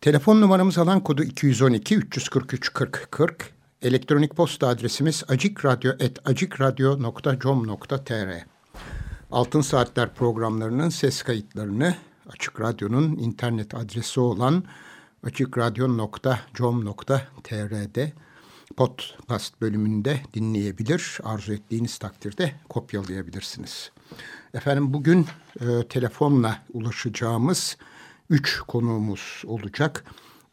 Telefon numaramız alan kodu 212 343 40 40. Elektronik posta adresimiz acikradyo.com.tr Altın Saatler programlarının ses kayıtlarını Açık Radyo'nun internet adresi olan açikradyo.com.tr'de podcast bölümünde dinleyebilir. Arzu ettiğiniz takdirde kopyalayabilirsiniz. Efendim bugün e, telefonla ulaşacağımız üç konuğumuz olacak.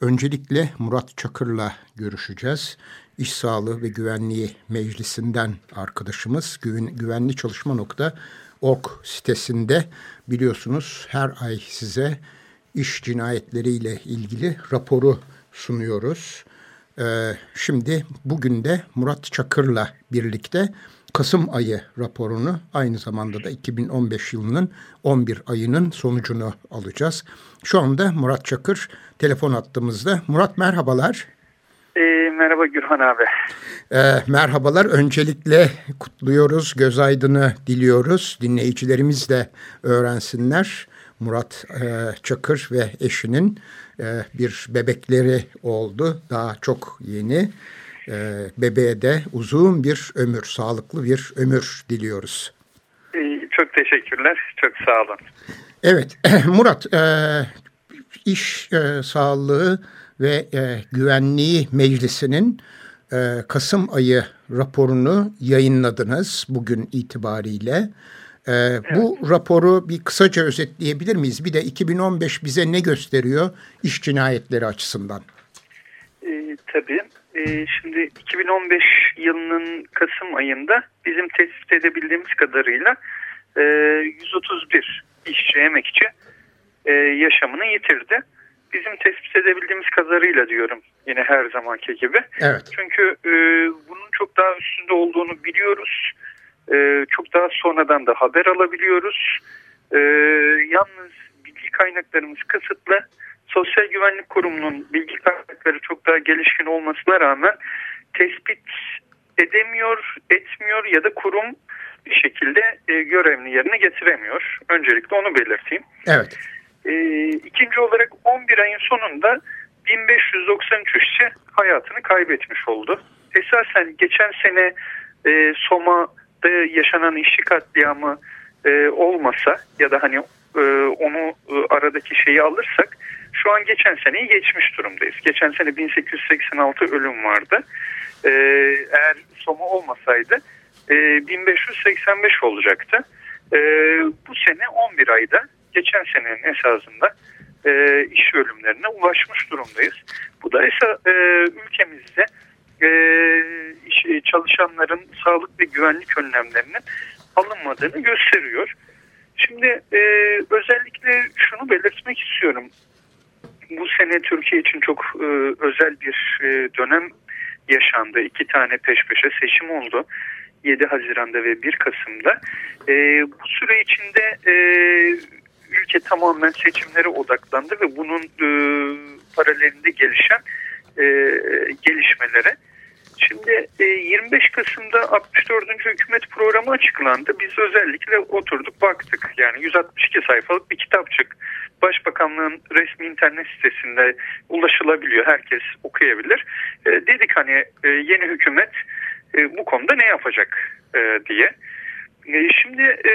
Öncelikle Murat Çakır'la görüşeceğiz. İş Sağlığı ve Güvenliği Meclisi'nden arkadaşımız güven, güvenli çalışma nokta org sitesinde biliyorsunuz her ay size iş cinayetleriyle ilgili raporu sunuyoruz. Ee, şimdi bugün de Murat Çakır'la birlikte Kasım ayı raporunu aynı zamanda da 2015 yılının 11 ayının sonucunu alacağız. Şu anda Murat Çakır telefon attığımızda. Murat merhabalar. E, merhaba Gürhan abi. E, merhabalar. Öncelikle kutluyoruz, göz aydını diliyoruz. Dinleyicilerimiz de öğrensinler. Murat e, Çakır ve eşinin e, bir bebekleri oldu. Daha çok yeni. E, bebeğe de uzun bir ömür, sağlıklı bir ömür diliyoruz. E, çok teşekkürler. Çok sağ olun. Evet, Murat, e, iş e, sağlığı ve e, güvenliği meclisinin e, Kasım ayı raporunu yayınladınız bugün itibariyle. Ee, evet. Bu raporu bir kısaca özetleyebilir miyiz? Bir de 2015 bize ne gösteriyor iş cinayetleri açısından? Ee, tabii. Ee, şimdi 2015 yılının Kasım ayında bizim tespit edebildiğimiz kadarıyla e, 131 işçi emekçi e, yaşamını yitirdi. Bizim tespit edebildiğimiz kadarıyla diyorum yine her zamanki gibi. Evet. Çünkü e, bunun çok daha üstünde olduğunu biliyoruz e, çok daha sonradan da haber alabiliyoruz. E, yalnız bilgi kaynaklarımız kısıtlı. Sosyal Güvenlik Kurumu'nun bilgi kaynakları çok daha gelişkin olmasına rağmen tespit edemiyor, etmiyor ya da kurum şekilde e, görevini yerine getiremiyor. Öncelikle onu belirteyim. Evet. E, ikinci olarak 11 ayın sonunda 1593 işçi hayatını kaybetmiş oldu. Esasen geçen sene e, Soma yaşanan işçi katliamı e, olmasa ya da hani e, onu e, aradaki şeyi alırsak şu an geçen seneyi geçmiş durumdayız. Geçen sene 1886 ölüm vardı. E, eğer Soma olmasaydı e, 1585 olacaktı. E, bu sene 11 ayda geçen senenin esasında e, iş ölümlerine ulaşmış durumdayız. Bu da esa, e, ülkemizde e, iş, e, çalışanların sağlık ve güvenlik önlemlerinin alınmadığını gösteriyor. Şimdi e, özellikle şunu belirtmek istiyorum. Bu sene Türkiye için çok e, özel bir e, dönem yaşandı. İki tane peş peşe seçim oldu. 7 Haziran'da ve 1 Kasım'da. E, bu süre içinde e, ülke tamamen seçimlere odaklandı ve bunun e, paralelinde gelişen e, gelişmelere. Şimdi e, 25 Kasım'da 64. hükümet programı açıklandı. Biz özellikle oturduk baktık. Yani 162 sayfalık bir kitapçık. Başbakanlığın resmi internet sitesinde ulaşılabiliyor. Herkes okuyabilir. E, dedik hani e, yeni hükümet e, bu konuda ne yapacak e, diye. E, şimdi e,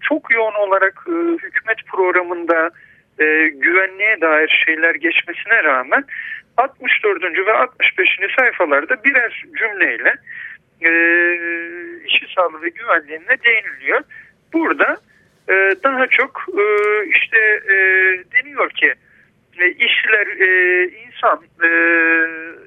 çok yoğun olarak e, hükümet programında e, güvenliğe dair şeyler geçmesine rağmen 64. ve 65. sayfalarda birer cümleyle e, işi sağlığı ve güvenliğine değiniliyor. Burada e, daha çok e, işte e, deniyor ki e, e, insan e,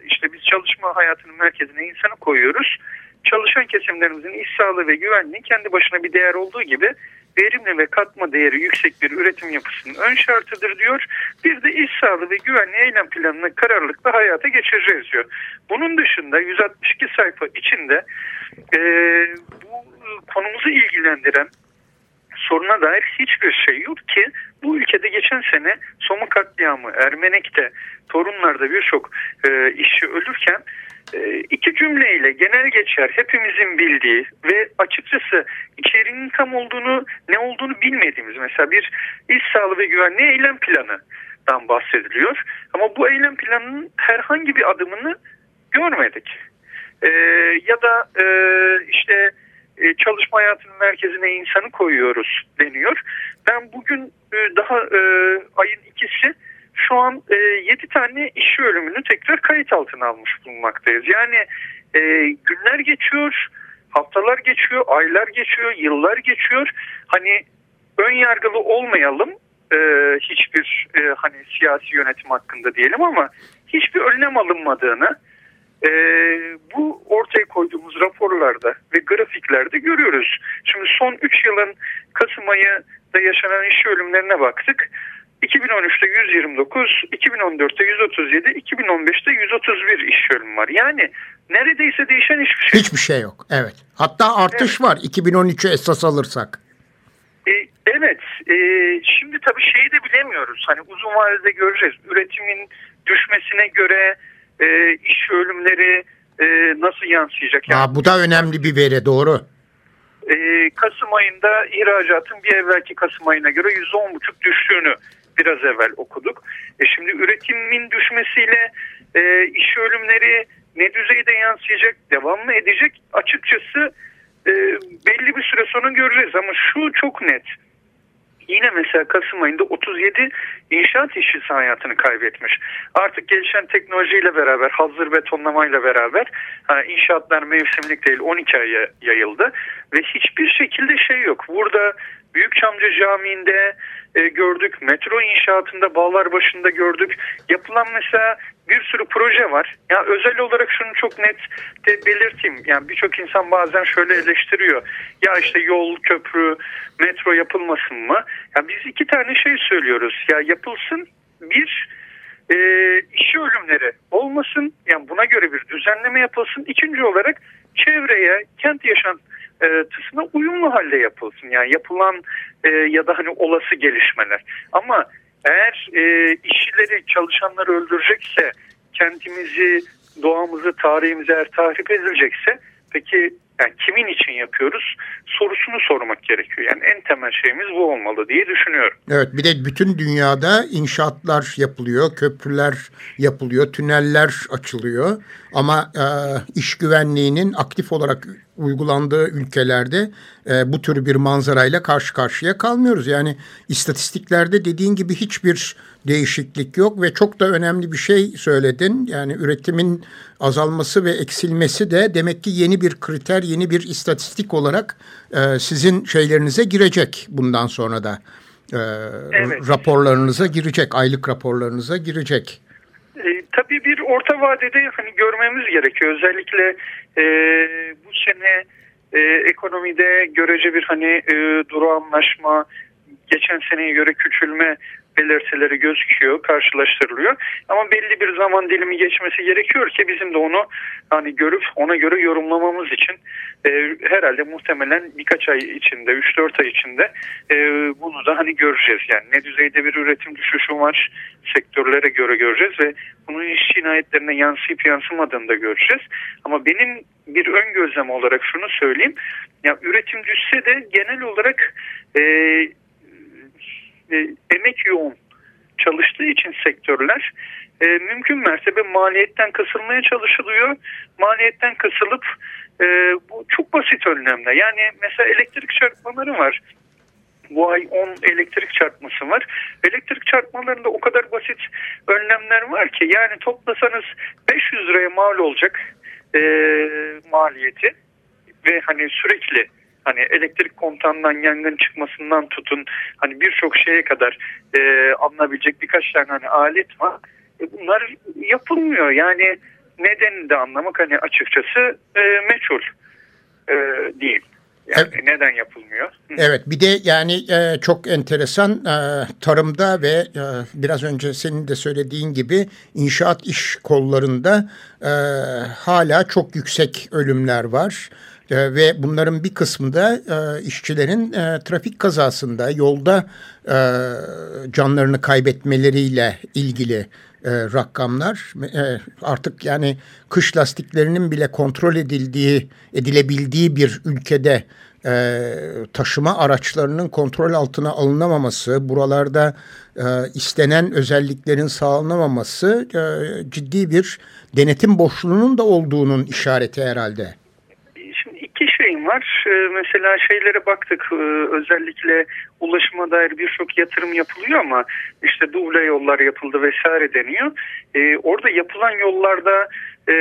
işte biz çalışma hayatının merkezine insanı koyuyoruz. çalışan kesimlerimizin iş sağlığı ve güvenliği kendi başına bir değer olduğu gibi verimli ve katma değeri yüksek bir üretim yapısının ön şartıdır diyor. Bir de iş sağlığı ve güvenliği eylem planını kararlılıkla hayata geçireceğiz diyor. Bunun dışında 162 sayfa içinde e, bu konumuzu ilgilendiren soruna dair hiçbir şey yok ki bu ülkede geçen sene Somu katliamı, Ermenek'te, Torunlar'da birçok e, işçi ölürken e, iki cümleyle genel geçer hepimizin bildiği ve açıkçası içeriğinin tam olduğunu ne olduğunu bilmediğimiz mesela bir iş sağlığı ve güvenliği eylem planından bahsediliyor. Ama bu eylem planının herhangi bir adımını görmedik. E, ya da e, işte e, çalışma hayatının merkezine insanı koyuyoruz deniyor. Ben bugün e, daha e, ayın ikisi şu an e, 7 tane işçi ölümünü tekrar kayıt altına almış bulunmaktayız. Yani günler geçiyor, haftalar geçiyor, aylar geçiyor, yıllar geçiyor. Hani ön yargılı olmayalım hiçbir hani siyasi yönetim hakkında diyelim ama hiçbir önlem alınmadığını e, bu ortaya koyduğumuz raporlarda ve grafiklerde görüyoruz. Şimdi son 3 yılın Kasım ayında yaşanan iş ölümlerine baktık. 2013'te 129, 2014'te 137, 2015'te 131 iş ölümü var. Yani neredeyse değişen hiçbir şey Hiçbir şey yok. Evet. Hatta artış evet. var 2013'ü esas alırsak. E, evet. E, şimdi tabii şeyi de bilemiyoruz. Hani uzun vadede göreceğiz. Üretimin düşmesine göre e, iş ölümleri e, nasıl yansıyacak? Yani, Aa, bu da önemli bir veri doğru. E, Kasım ayında ihracatın bir evvelki Kasım ayına göre %10,5 düştüğünü biraz evvel okuduk. E şimdi üretimin düşmesiyle e, iş ölümleri ne düzeyde yansıyacak, devam mı edecek? Açıkçası e, belli bir süre sonra göreceğiz ama şu çok net. Yine mesela Kasım ayında 37 inşaat işçisi hayatını kaybetmiş. Artık gelişen teknolojiyle beraber, hazır betonlamayla beraber ha, inşaatlar mevsimlik değil 12 aya yayıldı. Ve hiçbir şekilde şey yok. Burada Büyükçamcı Camii'nde e, gördük, metro inşaatında bağlar başında gördük. Yapılan mesela bir sürü proje var. Ya özel olarak şunu çok net de belirteyim. Yani birçok insan bazen şöyle eleştiriyor. Ya işte yol, köprü, metro yapılmasın mı? Ya biz iki tane şey söylüyoruz. Ya yapılsın. Bir e, işi ölümleri olmasın. Yani buna göre bir düzenleme yapılsın. İkinci olarak çevreye, kent yaşantısına uyumlu halde yapılsın. Yani yapılan e, ya da hani olası gelişmeler. Ama eğer e, işçileri, çalışanları öldürecekse, kentimizi, doğamızı, tarihimizi eğer tahrip edilecekse peki yani kimin için yapıyoruz sorusunu sormak gerekiyor. Yani en temel şeyimiz bu olmalı diye düşünüyorum. Evet bir de bütün dünyada inşaatlar yapılıyor, köprüler yapılıyor, tüneller açılıyor. Ama e, iş güvenliğinin aktif olarak uygulandığı ülkelerde e, bu tür bir manzarayla karşı karşıya kalmıyoruz. Yani istatistiklerde dediğin gibi hiçbir değişiklik yok ve çok da önemli bir şey söyledin. Yani üretimin azalması ve eksilmesi de demek ki yeni bir kriter, yeni bir istatistik olarak e, sizin şeylerinize girecek bundan sonra da. E, evet. Raporlarınıza girecek, aylık raporlarınıza girecek. E, tabii bir orta vadede hani görmemiz gerekiyor. Özellikle e, bu sene e, ekonomide görece bir hani e, duru anlaşma, geçen seneye göre küçülme belirtileri gözüküyor, karşılaştırılıyor. Ama belli bir zaman dilimi geçmesi gerekiyor ki bizim de onu hani görüp ona göre yorumlamamız için e, herhalde muhtemelen birkaç ay içinde, 3-4 ay içinde e, bunu da hani göreceğiz. Yani ne düzeyde bir üretim düşüşü var sektörlere göre göreceğiz ve bunun iş cinayetlerine yansıyıp yansımadığını da göreceğiz. Ama benim bir ön gözlem olarak şunu söyleyeyim. Ya üretim düşse de genel olarak e, e, emek yoğun çalıştığı için sektörler e, mümkün mertebe maliyetten kısılmaya çalışılıyor. Maliyetten kısılıp e, bu çok basit önlemler. Yani mesela elektrik çarpmaları var. Bu ay 10 elektrik çarpması var. Elektrik çarpmalarında o kadar basit önlemler var ki yani toplasanız 500 liraya mal olacak e, maliyeti ve hani sürekli Hani elektrik kontağından yangın çıkmasından tutun hani birçok şeye kadar e, alınabilecek birkaç tane hani alet var. E, bunlar yapılmıyor. Yani nedenini de anlamak hani açıkçası e, meçhul. e, değil. Yani evet. neden yapılmıyor? Evet bir de yani e, çok enteresan e, tarımda ve e, biraz önce senin de söylediğin gibi inşaat iş kollarında e, hala çok yüksek ölümler var. E, ve bunların bir kısmı da e, işçilerin e, trafik kazasında yolda e, canlarını kaybetmeleriyle ilgili e, rakamlar. E, artık yani kış lastiklerinin bile kontrol edildiği, edilebildiği bir ülkede e, taşıma araçlarının kontrol altına alınamaması, buralarda e, istenen özelliklerin sağlanamaması e, ciddi bir denetim boşluğunun da olduğunun işareti herhalde var. Ee, mesela şeylere baktık. Ee, özellikle ulaşıma dair birçok yatırım yapılıyor ama işte duble yollar yapıldı vesaire deniyor. Ee, orada yapılan yollarda e,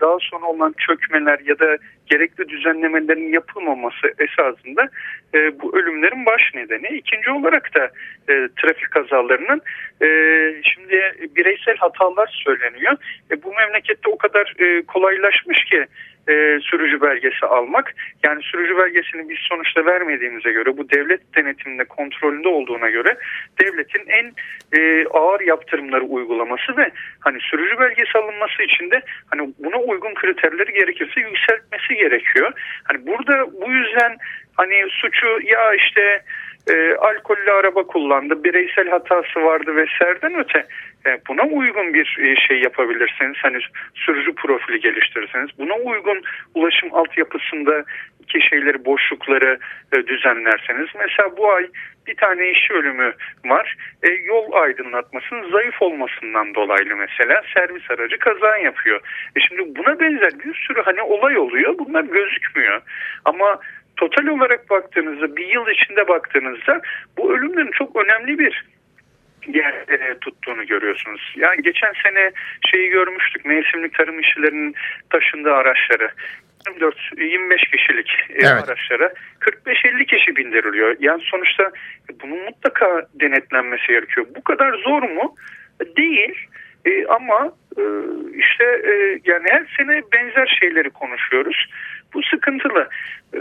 daha sonra olan çökmeler ya da gerekli düzenlemelerin yapılmaması esasında e, bu ölümlerin baş nedeni. İkinci olarak da e, trafik kazalarının e, şimdi bireysel hatalar söyleniyor. E, bu memlekette o kadar e, kolaylaşmış ki e, sürücü belgesi almak. Yani sürücü belgesini biz sonuçta vermediğimize göre bu devlet denetiminde kontrolünde olduğuna göre devletin en e, ağır yaptırımları uygulaması ve hani sürücü belgesi alınması için de hani buna uygun kriterleri gerekirse yükseltmesi gerekiyor. Hani burada bu yüzden hani suçu ya işte e, alkollü araba kullandı, bireysel hatası vardı vesaireden öte e, buna uygun bir e, şey yapabilirsiniz. Hani sürücü profili geliştirirseniz buna uygun ulaşım altyapısında iki şeyleri boşlukları e, düzenlerseniz mesela bu ay bir tane işçi ölümü var. E, yol aydınlatmasının zayıf olmasından dolaylı mesela servis aracı kaza yapıyor. E şimdi buna benzer bir sürü hani olay oluyor. Bunlar gözükmüyor. Ama total olarak baktığınızda bir yıl içinde baktığınızda bu ölümlerin çok önemli bir yer e, tuttuğunu görüyorsunuz. Yani geçen sene şeyi görmüştük mevsimlik tarım işçilerinin taşındığı araçları. 24 25 kişilik e, evet. araçlara 45-50 kişi bindiriliyor. Yani sonuçta bunun mutlaka denetlenmesi gerekiyor. Bu kadar zor mu? Değil. E, ama e, işte e, yani her sene benzer şeyleri konuşuyoruz. Bu sıkıntılı. E,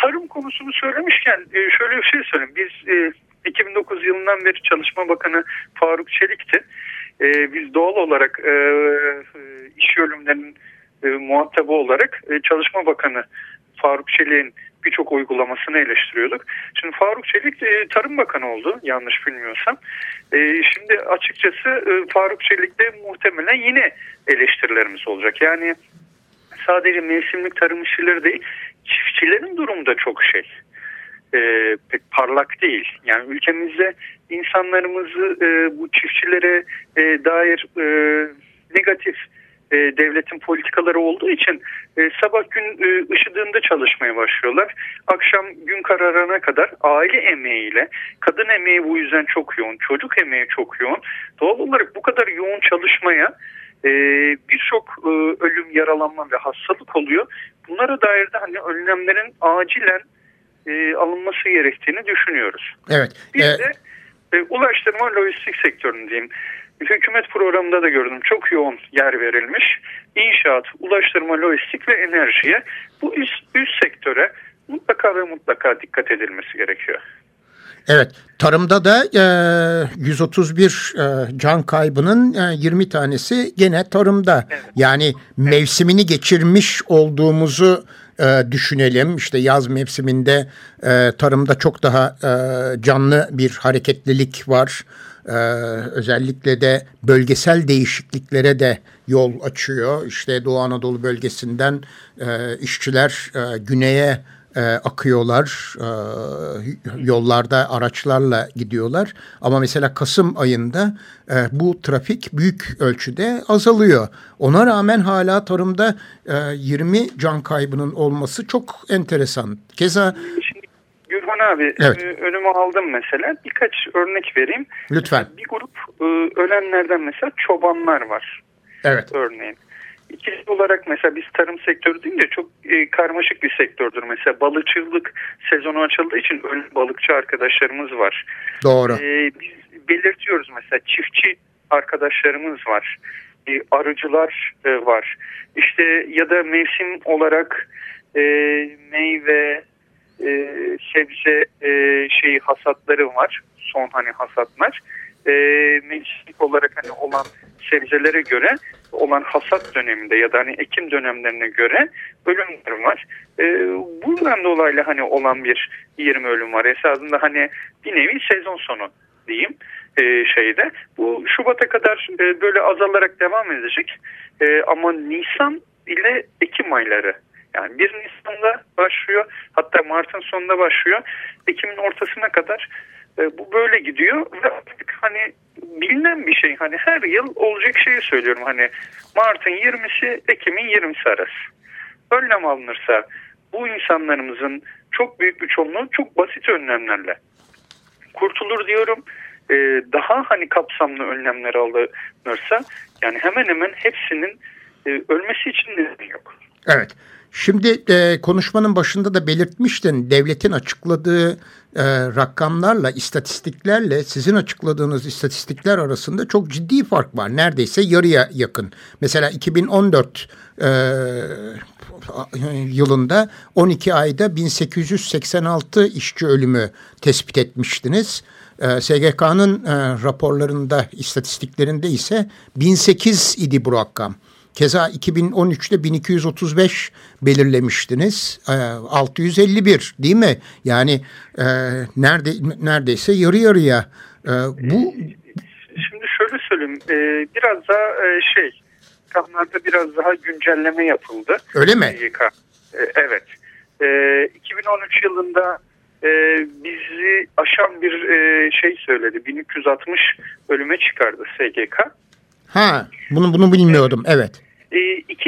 tarım konusunu söylemişken e, şöyle bir şey söyleyeyim. Biz e, 2009 yılından beri Çalışma Bakanı Faruk Çelik'ti. E, biz doğal olarak e, iş ölümlerinin e, muhatabı olarak e, Çalışma Bakanı Faruk Çelik'in birçok uygulamasını eleştiriyorduk. Şimdi Faruk Çelik e, Tarım Bakanı oldu yanlış bilmiyorsam. E, şimdi açıkçası e, Faruk Çelik'te muhtemelen yine eleştirilerimiz olacak. Yani sadece mevsimlik tarım işçileri değil çiftçilerin durumu da çok şey e, pek parlak değil. Yani ülkemizde insanlarımızı e, bu çiftçilere e, dair e, negatif e, devletin politikaları olduğu için e, sabah gün e, ışıdığında çalışmaya başlıyorlar. Akşam gün kararına kadar aile emeğiyle, kadın emeği bu yüzden çok yoğun, çocuk emeği çok yoğun. Doğal olarak bu kadar yoğun çalışmaya e, birçok e, ölüm, yaralanma ve hastalık oluyor. Bunlara dair de hani önlemlerin acilen e, alınması gerektiğini düşünüyoruz. Evet. Bir ee... de e, ulaştırma lojistik sektöründeyim. Hükümet programında da gördüm çok yoğun yer verilmiş. İnşaat, ulaştırma, lojistik ve enerjiye bu üst, üst sektöre mutlaka ve mutlaka dikkat edilmesi gerekiyor. Evet, tarımda da e, 131 e, can kaybının e, 20 tanesi gene tarımda. Evet. Yani mevsimini geçirmiş olduğumuzu e, düşünelim. İşte yaz mevsiminde e, tarımda çok daha e, canlı bir hareketlilik var. Ee, özellikle de bölgesel değişikliklere de yol açıyor. İşte Doğu Anadolu bölgesinden e, işçiler e, güneye e, akıyorlar. E, yollarda araçlarla gidiyorlar. Ama mesela Kasım ayında e, bu trafik büyük ölçüde azalıyor. Ona rağmen hala tarımda e, 20 can kaybının olması çok enteresan. Keza Şimdi Gürhan abi evet. E, önüme aldım mesela birkaç örnek vereyim. Lütfen. Bir grup e, ölenlerden mesela çobanlar var. Evet. Örneğin. İkinci olarak mesela biz tarım sektörü deyince çok e, karmaşık bir sektördür. Mesela balıkçılık sezonu açıldığı için ön balıkçı arkadaşlarımız var. Doğru. E, biz belirtiyoruz mesela çiftçi arkadaşlarımız var. E, arıcılar e, var. İşte ya da mevsim olarak e, meyve, e, sebze e, şey hasatları var. Son hani hasatlar. E, mevsimlik olarak hani olan sebzelere göre olan hasat döneminde ya da hani ekim dönemlerine göre ölümler var. E, buradan dolayı hani olan bir 20 ölüm var. Esasında hani bir nevi sezon sonu diyeyim e, şeyde. Bu Şubat'a kadar e, böyle azalarak devam edecek. E, ama Nisan ile Ekim ayları yani 1 Nisan'da başlıyor hatta Mart'ın sonunda başlıyor. Ekim'in ortasına kadar e, bu böyle gidiyor ve artık hani bilinen bir şey hani her yıl olacak şeyi söylüyorum hani Mart'ın 20'si Ekim'in 20'si arası. Önlem alınırsa bu insanlarımızın çok büyük bir çoğunluğu çok basit önlemlerle kurtulur diyorum. Ee, daha hani kapsamlı önlemler alınırsa yani hemen hemen hepsinin e, ölmesi için neden yok. Evet. Şimdi e, konuşmanın başında da belirtmiştin devletin açıkladığı e, rakamlarla, istatistiklerle sizin açıkladığınız istatistikler arasında çok ciddi fark var. Neredeyse yarıya yakın. Mesela 2014 e, yılında 12 ayda 1886 işçi ölümü tespit etmiştiniz. E, SGK'nın e, raporlarında, istatistiklerinde ise 1008 idi bu rakam. Keza 2013'te 1235 belirlemiştiniz. E, 651 değil mi? Yani e, nerede neredeyse yarı yarıya. E, bu Şimdi şöyle söyleyeyim. E, biraz daha e, şey rakamlarda biraz daha güncelleme yapıldı. Öyle mi? E, evet. E, 2013 yılında e, bizi aşan bir e, şey söyledi. 1360 ölüme çıkardı SGK. Ha, bunu bunu bilmiyordum. Evet. E,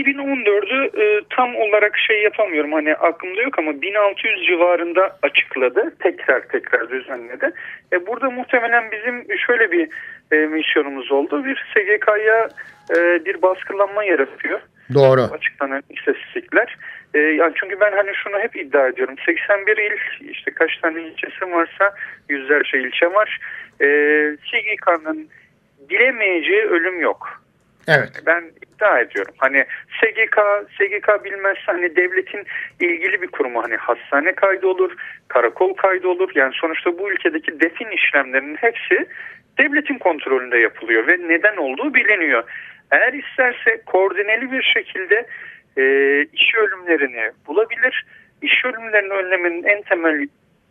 2014'ü e, tam olarak şey yapamıyorum hani aklımda yok ama 1600 civarında açıkladı. Tekrar tekrar düzenledi. E, burada muhtemelen bizim şöyle bir e, misyonumuz oldu. Bir SGK'ya e, bir baskılanma yaratıyor. Doğru. Açıklanan istatistikler. E, yani çünkü ben hani şunu hep iddia ediyorum. 81 il işte kaç tane ilçesi varsa yüzlerce ilçe var. E, SGK'nın bilemeyeceği ölüm yok. Evet. Ben iddia ediyorum. Hani SGK, SGK bilmezse hani devletin ilgili bir kurumu hani hastane kaydı olur, karakol kaydı olur. Yani sonuçta bu ülkedeki defin işlemlerinin hepsi devletin kontrolünde yapılıyor ve neden olduğu biliniyor. Eğer isterse koordineli bir şekilde e, iş ölümlerini bulabilir. İş ölümlerinin önlemenin en temel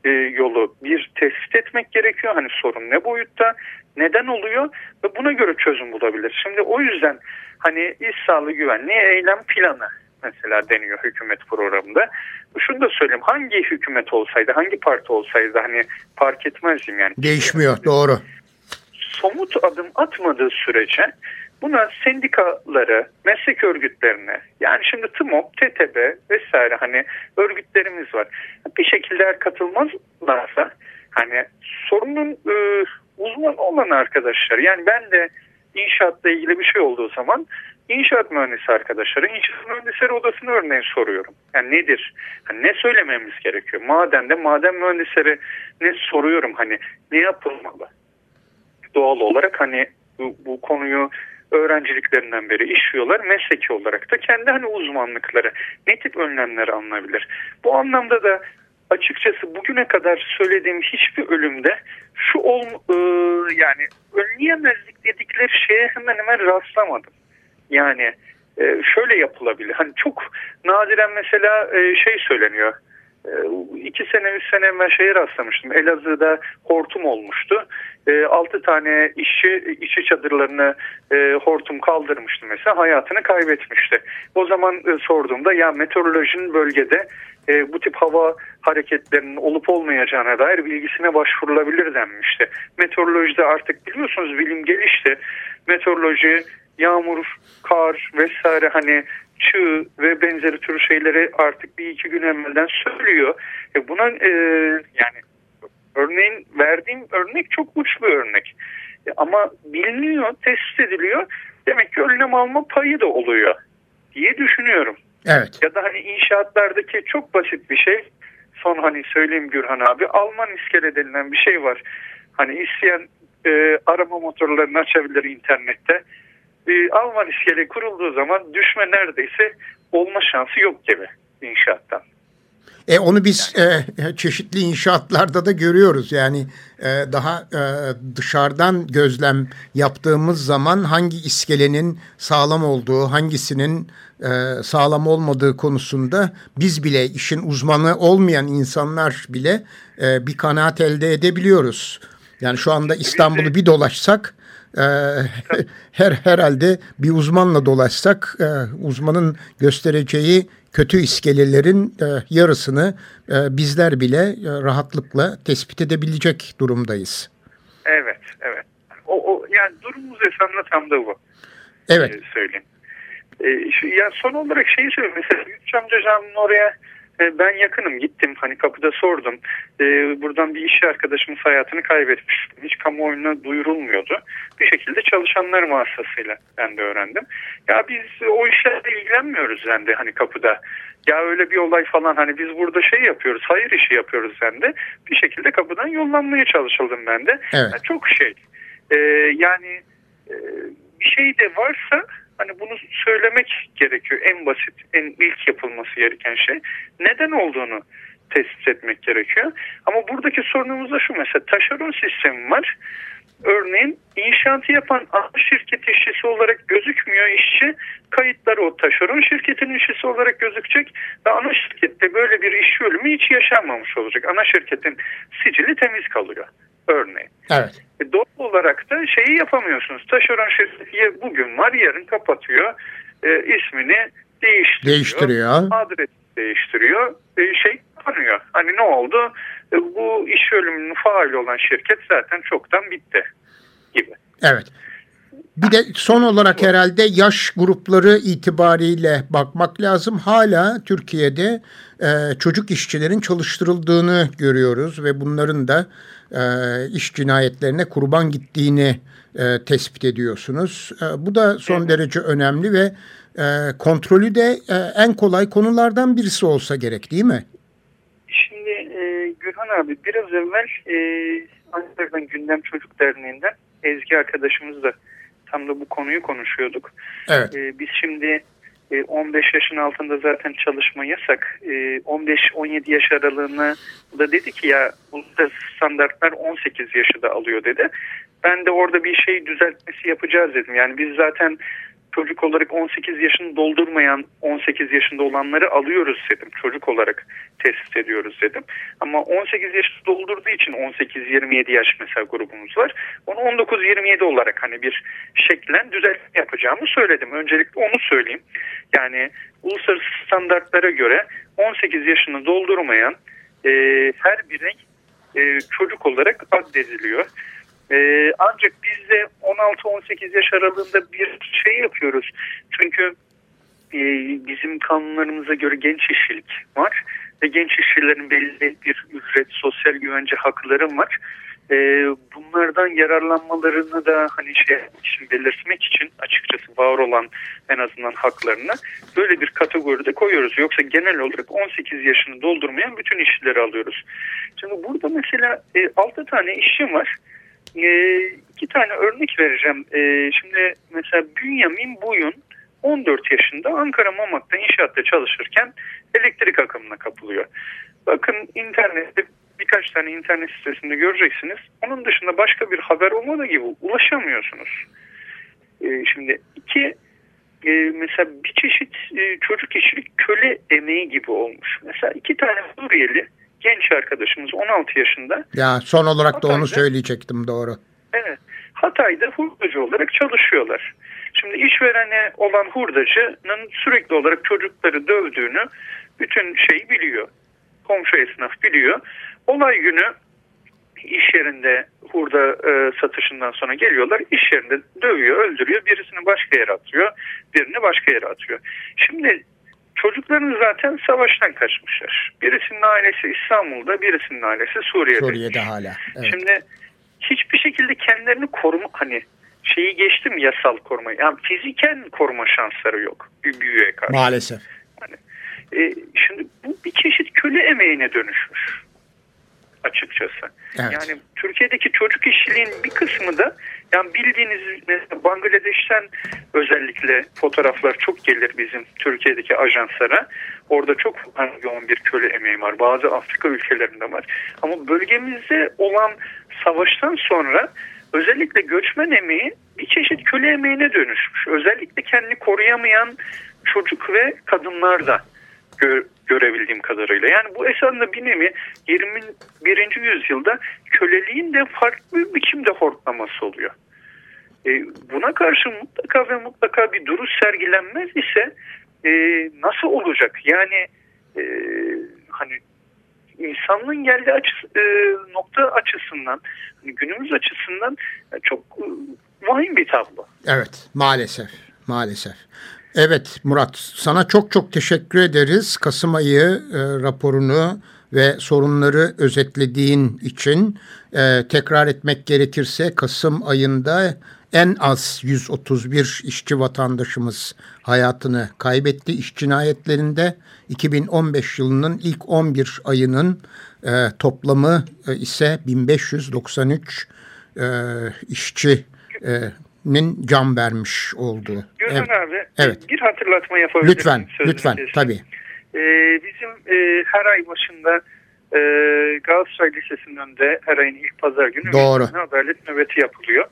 e, yolu bir tespit etmek gerekiyor. Hani sorun ne boyutta, neden oluyor ve buna göre çözüm bulabilir. Şimdi o yüzden hani iş sağlığı güvenliği eylem planı mesela deniyor hükümet programında. Şunu da söyleyeyim hangi hükümet olsaydı hangi parti olsaydı hani fark etmezdim yani. Değişmiyor doğru. Somut adım atmadığı sürece buna sendikaları, meslek örgütlerine yani şimdi TMOP, TTB vesaire hani örgütlerimiz var. Bir şekilde katılmazlarsa hani sorunun e, uzman olan arkadaşlar yani ben de inşaatla ilgili bir şey olduğu zaman inşaat mühendisi arkadaşları inşaat mühendisleri odasını örneğin soruyorum. Yani nedir? Hani ne söylememiz gerekiyor? Madende maden mühendisleri ne soruyorum hani ne yapılmalı? Doğal olarak hani bu, bu konuyu öğrenciliklerinden beri işliyorlar. Mesleki olarak da kendi hani uzmanlıkları ne tip önlemler alınabilir? Bu anlamda da açıkçası bugüne kadar söylediğim hiçbir ölümde şu ol, e, yani önleyemezlik dedikleri şeye hemen hemen rastlamadım. Yani e, şöyle yapılabilir. Hani çok nadiren mesela e, şey söyleniyor. E, iki sene, üç sene evvel şeye rastlamıştım. Elazığ'da hortum olmuştu. E, altı tane işçi, işçi çadırlarını e, hortum kaldırmıştı mesela. Hayatını kaybetmişti. O zaman e, sorduğumda ya meteorolojinin bölgede e, bu tip hava hareketlerinin olup olmayacağına dair bilgisine başvurulabilir denmişti. Meteorolojide artık biliyorsunuz bilim gelişti. Meteoroloji, yağmur, kar vesaire hani çığ ve benzeri tür şeyleri artık bir iki gün evvelden söylüyor. E buna e, yani örneğin verdiğim örnek çok uç bir örnek. E, ama biliniyor, tespit ediliyor. Demek ki önlem alma payı da oluyor diye düşünüyorum. Evet. Ya da hani inşaatlardaki çok basit bir şey. Son hani söyleyeyim Gürhan abi. Alman iskele denilen bir şey var. Hani isteyen e, arama motorlarını açabilir internette. E, Alman iskele kurulduğu zaman düşme neredeyse olma şansı yok gibi. inşaattan. E onu biz e, çeşitli inşaatlarda da görüyoruz. Yani e, daha e, dışarıdan gözlem yaptığımız zaman hangi iskelenin sağlam olduğu, hangisinin e, sağlam olmadığı konusunda biz bile işin uzmanı olmayan insanlar bile e, bir kanaat elde edebiliyoruz. Yani şu anda İstanbul'u bir dolaşsak e, her herhalde bir uzmanla dolaşsak e, uzmanın göstereceği kötü iskelelerin e, yarısını e, bizler bile e, rahatlıkla tespit edebilecek durumdayız. Evet, evet. O, o yani durumumuz esasında tam da bu. Evet. Ee, söyleyeyim. Ee, şu, ya son olarak şeyi söyleyeyim. Mesela Büyük Amca Camii'nin oraya ben yakınım gittim hani kapıda sordum. E, buradan bir iş arkadaşımız hayatını kaybetmiş. Hiç kamuoyuna duyurulmuyordu. Bir şekilde çalışanlar vasıtasıyla ben de öğrendim. Ya biz o işlerle ilgilenmiyoruz ben de hani kapıda. Ya öyle bir olay falan hani biz burada şey yapıyoruz hayır işi yapıyoruz ben de. Bir şekilde kapıdan yollanmaya çalışıldım ben de. Evet. Yani çok şey. E, yani e, bir şey de varsa Hani bunu söylemek gerekiyor. En basit, en ilk yapılması gereken şey. Neden olduğunu tespit etmek gerekiyor. Ama buradaki sorunumuz da şu mesela taşeron sistemi var. Örneğin inşaatı yapan ana şirket işçisi olarak gözükmüyor işçi. Kayıtları o taşeron şirketin işçisi olarak gözükecek ve ana şirkette böyle bir işçi ölümü hiç yaşanmamış olacak. Ana şirketin sicili temiz kalıyor örneğin. Evet. E, doğal olarak da şeyi yapamıyorsunuz. Taşeron şirketi bugün var yarın kapatıyor. E, ismini değiştiriyor. Değiştiriyor. Adres değiştiriyor. E, şey kapanıyor. Hani ne oldu? E, bu iş ölümünün faali olan şirket zaten çoktan bitti gibi. Evet. Bir de son olarak herhalde yaş grupları itibariyle bakmak lazım. Hala Türkiye'de e, çocuk işçilerin çalıştırıldığını görüyoruz ve bunların da e, iş cinayetlerine kurban gittiğini e, tespit ediyorsunuz. E, bu da son evet. derece önemli ve e, kontrolü de e, en kolay konulardan birisi olsa gerek değil mi? Şimdi e, Gürhan abi biraz evvel e, Ankara'dan Gündem Çocuk Derneği'nden Ezgi arkadaşımızla tam da bu konuyu konuşuyorduk. Evet. E, biz şimdi 15 e, yaşın altında zaten çalışma yasak. 15-17 e, yaş aralığını da dedi ki ya bu standartlar 18 yaşı da alıyor dedi. Ben de orada bir şey düzeltmesi yapacağız dedim. Yani biz zaten çocuk olarak 18 yaşını doldurmayan 18 yaşında olanları alıyoruz dedim. Çocuk olarak tespit ediyoruz dedim. Ama 18 yaşı doldurduğu için 18-27 yaş mesela grubumuz var. Onu 19-27 olarak hani bir şeklen düzeltme yapacağımı söyledim. Öncelikle onu söyleyeyim. Yani uluslararası standartlara göre 18 yaşını doldurmayan e, her birey e, çocuk olarak addediliyor. Ee, ancak biz de 16-18 yaş aralığında bir şey yapıyoruz. Çünkü e, bizim kanunlarımıza göre genç işçilik var ve genç işçilerin belli bir ücret, sosyal güvence hakları var. E, bunlardan yararlanmalarını da hani şey için belirtmek için açıkçası var olan en azından haklarını böyle bir kategoride koyuyoruz. Yoksa genel olarak 18 yaşını doldurmayan bütün işçileri alıyoruz. Şimdi burada mesela e, 6 tane işçim var e, iki tane örnek vereceğim. E, şimdi mesela Bünyamin Buyun 14 yaşında Ankara Mamak'ta inşaatta çalışırken elektrik akımına kapılıyor. Bakın internette birkaç tane internet sitesinde göreceksiniz. Onun dışında başka bir haber olmadığı gibi ulaşamıyorsunuz. E, şimdi iki e, mesela bir çeşit e, çocuk işçilik köle emeği gibi olmuş. Mesela iki tane Suriyeli genç arkadaşımız 16 yaşında. Ya son olarak Hatay'da, da onu söyleyecektim doğru. Evet. Hatay'da hurdacı olarak çalışıyorlar. Şimdi işverene olan hurdacının sürekli olarak çocukları dövdüğünü bütün şey biliyor. Komşu esnaf biliyor. Olay günü iş yerinde hurda e, satışından sonra geliyorlar. İş yerinde dövüyor, öldürüyor. Birisini başka yere atıyor, birini başka yere atıyor. Şimdi Çocukların zaten savaştan kaçmışlar. Birisinin ailesi İstanbul'da, birisinin ailesi Suriye'de. Suriye'de hala. Evet. Şimdi hiçbir şekilde kendilerini koruma hani şeyi geçtim yasal koruma. Yani fiziken koruma şansları yok bir büyüye karşı. Maalesef. Hani, e, şimdi bu bir çeşit köle emeğine dönüşmüş açıkçası. Evet. Yani Türkiye'deki çocuk işçiliğin bir kısmı da Yani bildiğiniz Bangladeş'ten özellikle fotoğraflar çok gelir bizim Türkiye'deki ajanslara. Orada çok yoğun bir köle emeği var. Bazı Afrika ülkelerinde var. Ama bölgemizde olan savaştan sonra özellikle göçmen emeği bir çeşit köle emeğine dönüşmüş. Özellikle kendini koruyamayan çocuk ve kadınlar da gö görebildiğim kadarıyla. Yani bu esasında bir nevi 21. yüzyılda köleliğin de farklı bir biçimde hortlaması oluyor. E, buna karşı mutlaka ve mutlaka bir duruş sergilenmez ise e, nasıl olacak? Yani e, hani insanlığın geldiği açı, e, nokta açısından hani günümüz açısından çok e, vahim bir tablo. Evet maalesef maalesef. Evet Murat sana çok çok teşekkür ederiz. Kasım ayı e, raporunu ve sorunları özetlediğin için e, tekrar etmek gerekirse Kasım ayında en az 131 işçi vatandaşımız hayatını kaybetti iş cinayetlerinde. 2015 yılının ilk 11 ayının e, toplamı e, ise 1593 e, işçinin can vermiş olduğu. Gürhan evet. abi evet. bir hatırlatma yapabilirim. Lütfen, lütfen kesin. tabii. Ee, bizim e, her ay başında e, Galatasaray Lisesi'nin önünde her ayın ilk pazar günü Doğru. adalet nöbeti yapılıyor.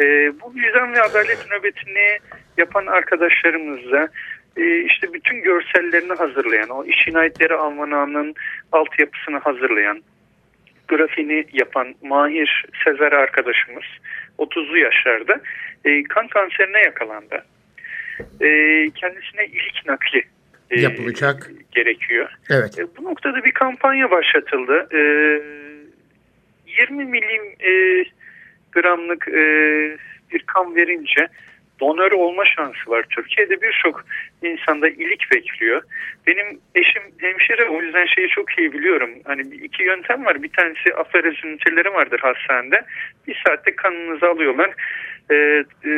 E, bu vicdan ve adalet nöbetini yapan arkadaşlarımızla e, işte bütün görsellerini hazırlayan, o iş cinayetleri Almanağı'nın altyapısını hazırlayan, grafini yapan Mahir Sezer arkadaşımız 30'lu yaşlarda e, kan kanserine yakalandı. E, kendisine ilik nakli e, yapılacak gerekiyor. Evet. E, bu noktada bir kampanya başlatıldı. E, 20 milim e, gramlık e, bir kan verince donör olma şansı var. Türkiye'de birçok insanda ilik bekliyor. Benim eşim hemşire o yüzden şeyi çok iyi biliyorum. Hani iki yöntem var. Bir tanesi aferez üniteleri vardır hastanede. Bir saatte kanınızı alıyorlar. E, e,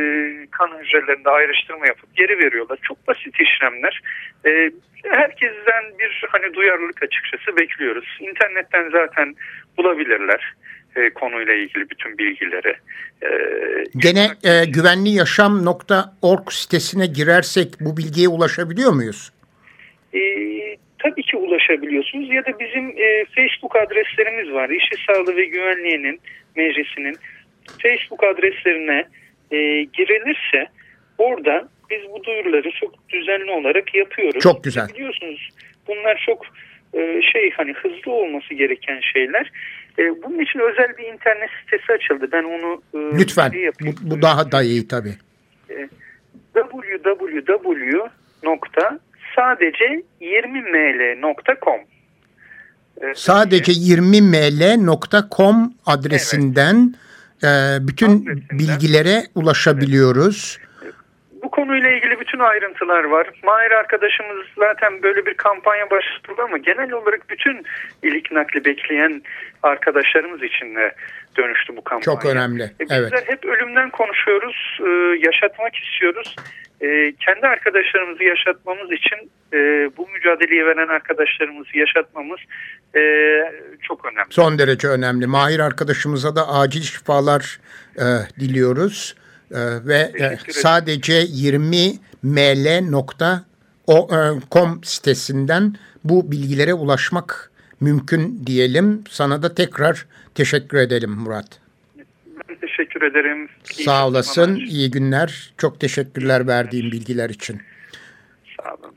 kan hücrelerinde ayrıştırma yapıp geri veriyorlar. Çok basit işlemler. E, herkesten bir hani duyarlılık açıkçası bekliyoruz. İnternetten zaten bulabilirler e, konuyla ilgili bütün bilgileri. E, Gene e, güvenliyaşam.org sitesine girersek bu bilgiye ulaşabiliyor muyuz? E, tabii ki ulaşabiliyorsunuz ya da bizim e, Facebook adreslerimiz var. İşçi Sağlığı ve Güvenliği'nin meclisinin Facebook adreslerine e, girilirse orada biz bu duyuruları çok düzenli olarak yapıyoruz. Çok güzel. Biliyorsunuz bunlar çok e, şey hani hızlı olması gereken şeyler. E, bunun için özel bir internet sitesi açıldı. Ben onu e, Lütfen. Şey bu, bu daha da iyi tabii. E, www.sadece 20ml.com e, Sadece 20ml.com adresinden evet. e, bütün adresinden. bilgilere ulaşabiliyoruz. Evet bu konuyla ilgili bütün ayrıntılar var. Mahir arkadaşımız zaten böyle bir kampanya başlattı ama genel olarak bütün ilik nakli bekleyen arkadaşlarımız için de dönüştü bu kampanya. Çok önemli. E bizler evet. hep ölümden konuşuyoruz, e, yaşatmak istiyoruz. E, kendi arkadaşlarımızı yaşatmamız için e, bu mücadeleyi veren arkadaşlarımızı yaşatmamız e, çok önemli. Son derece önemli. Mahir arkadaşımıza da acil şifalar e, diliyoruz. Ee, ve e, sadece 20 ml.com e, sitesinden bu bilgilere ulaşmak mümkün diyelim. Sana da tekrar teşekkür edelim Murat. Ben teşekkür ederim. İyi Sağ olasın. Günler. İyi günler. Çok teşekkürler verdiğin bilgiler için. Sağ olun.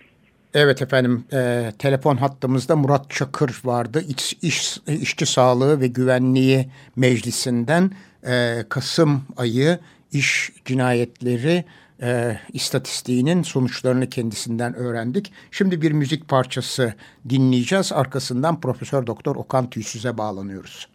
Evet efendim e, telefon hattımızda Murat Çakır vardı. İş, iş, İşçi Sağlığı ve Güvenliği Meclisi'nden e, Kasım ayı iş cinayetleri e, istatistiğinin sonuçlarını kendisinden öğrendik. Şimdi bir müzik parçası dinleyeceğiz. Arkasından Profesör Doktor Okan Tüysüz'e bağlanıyoruz.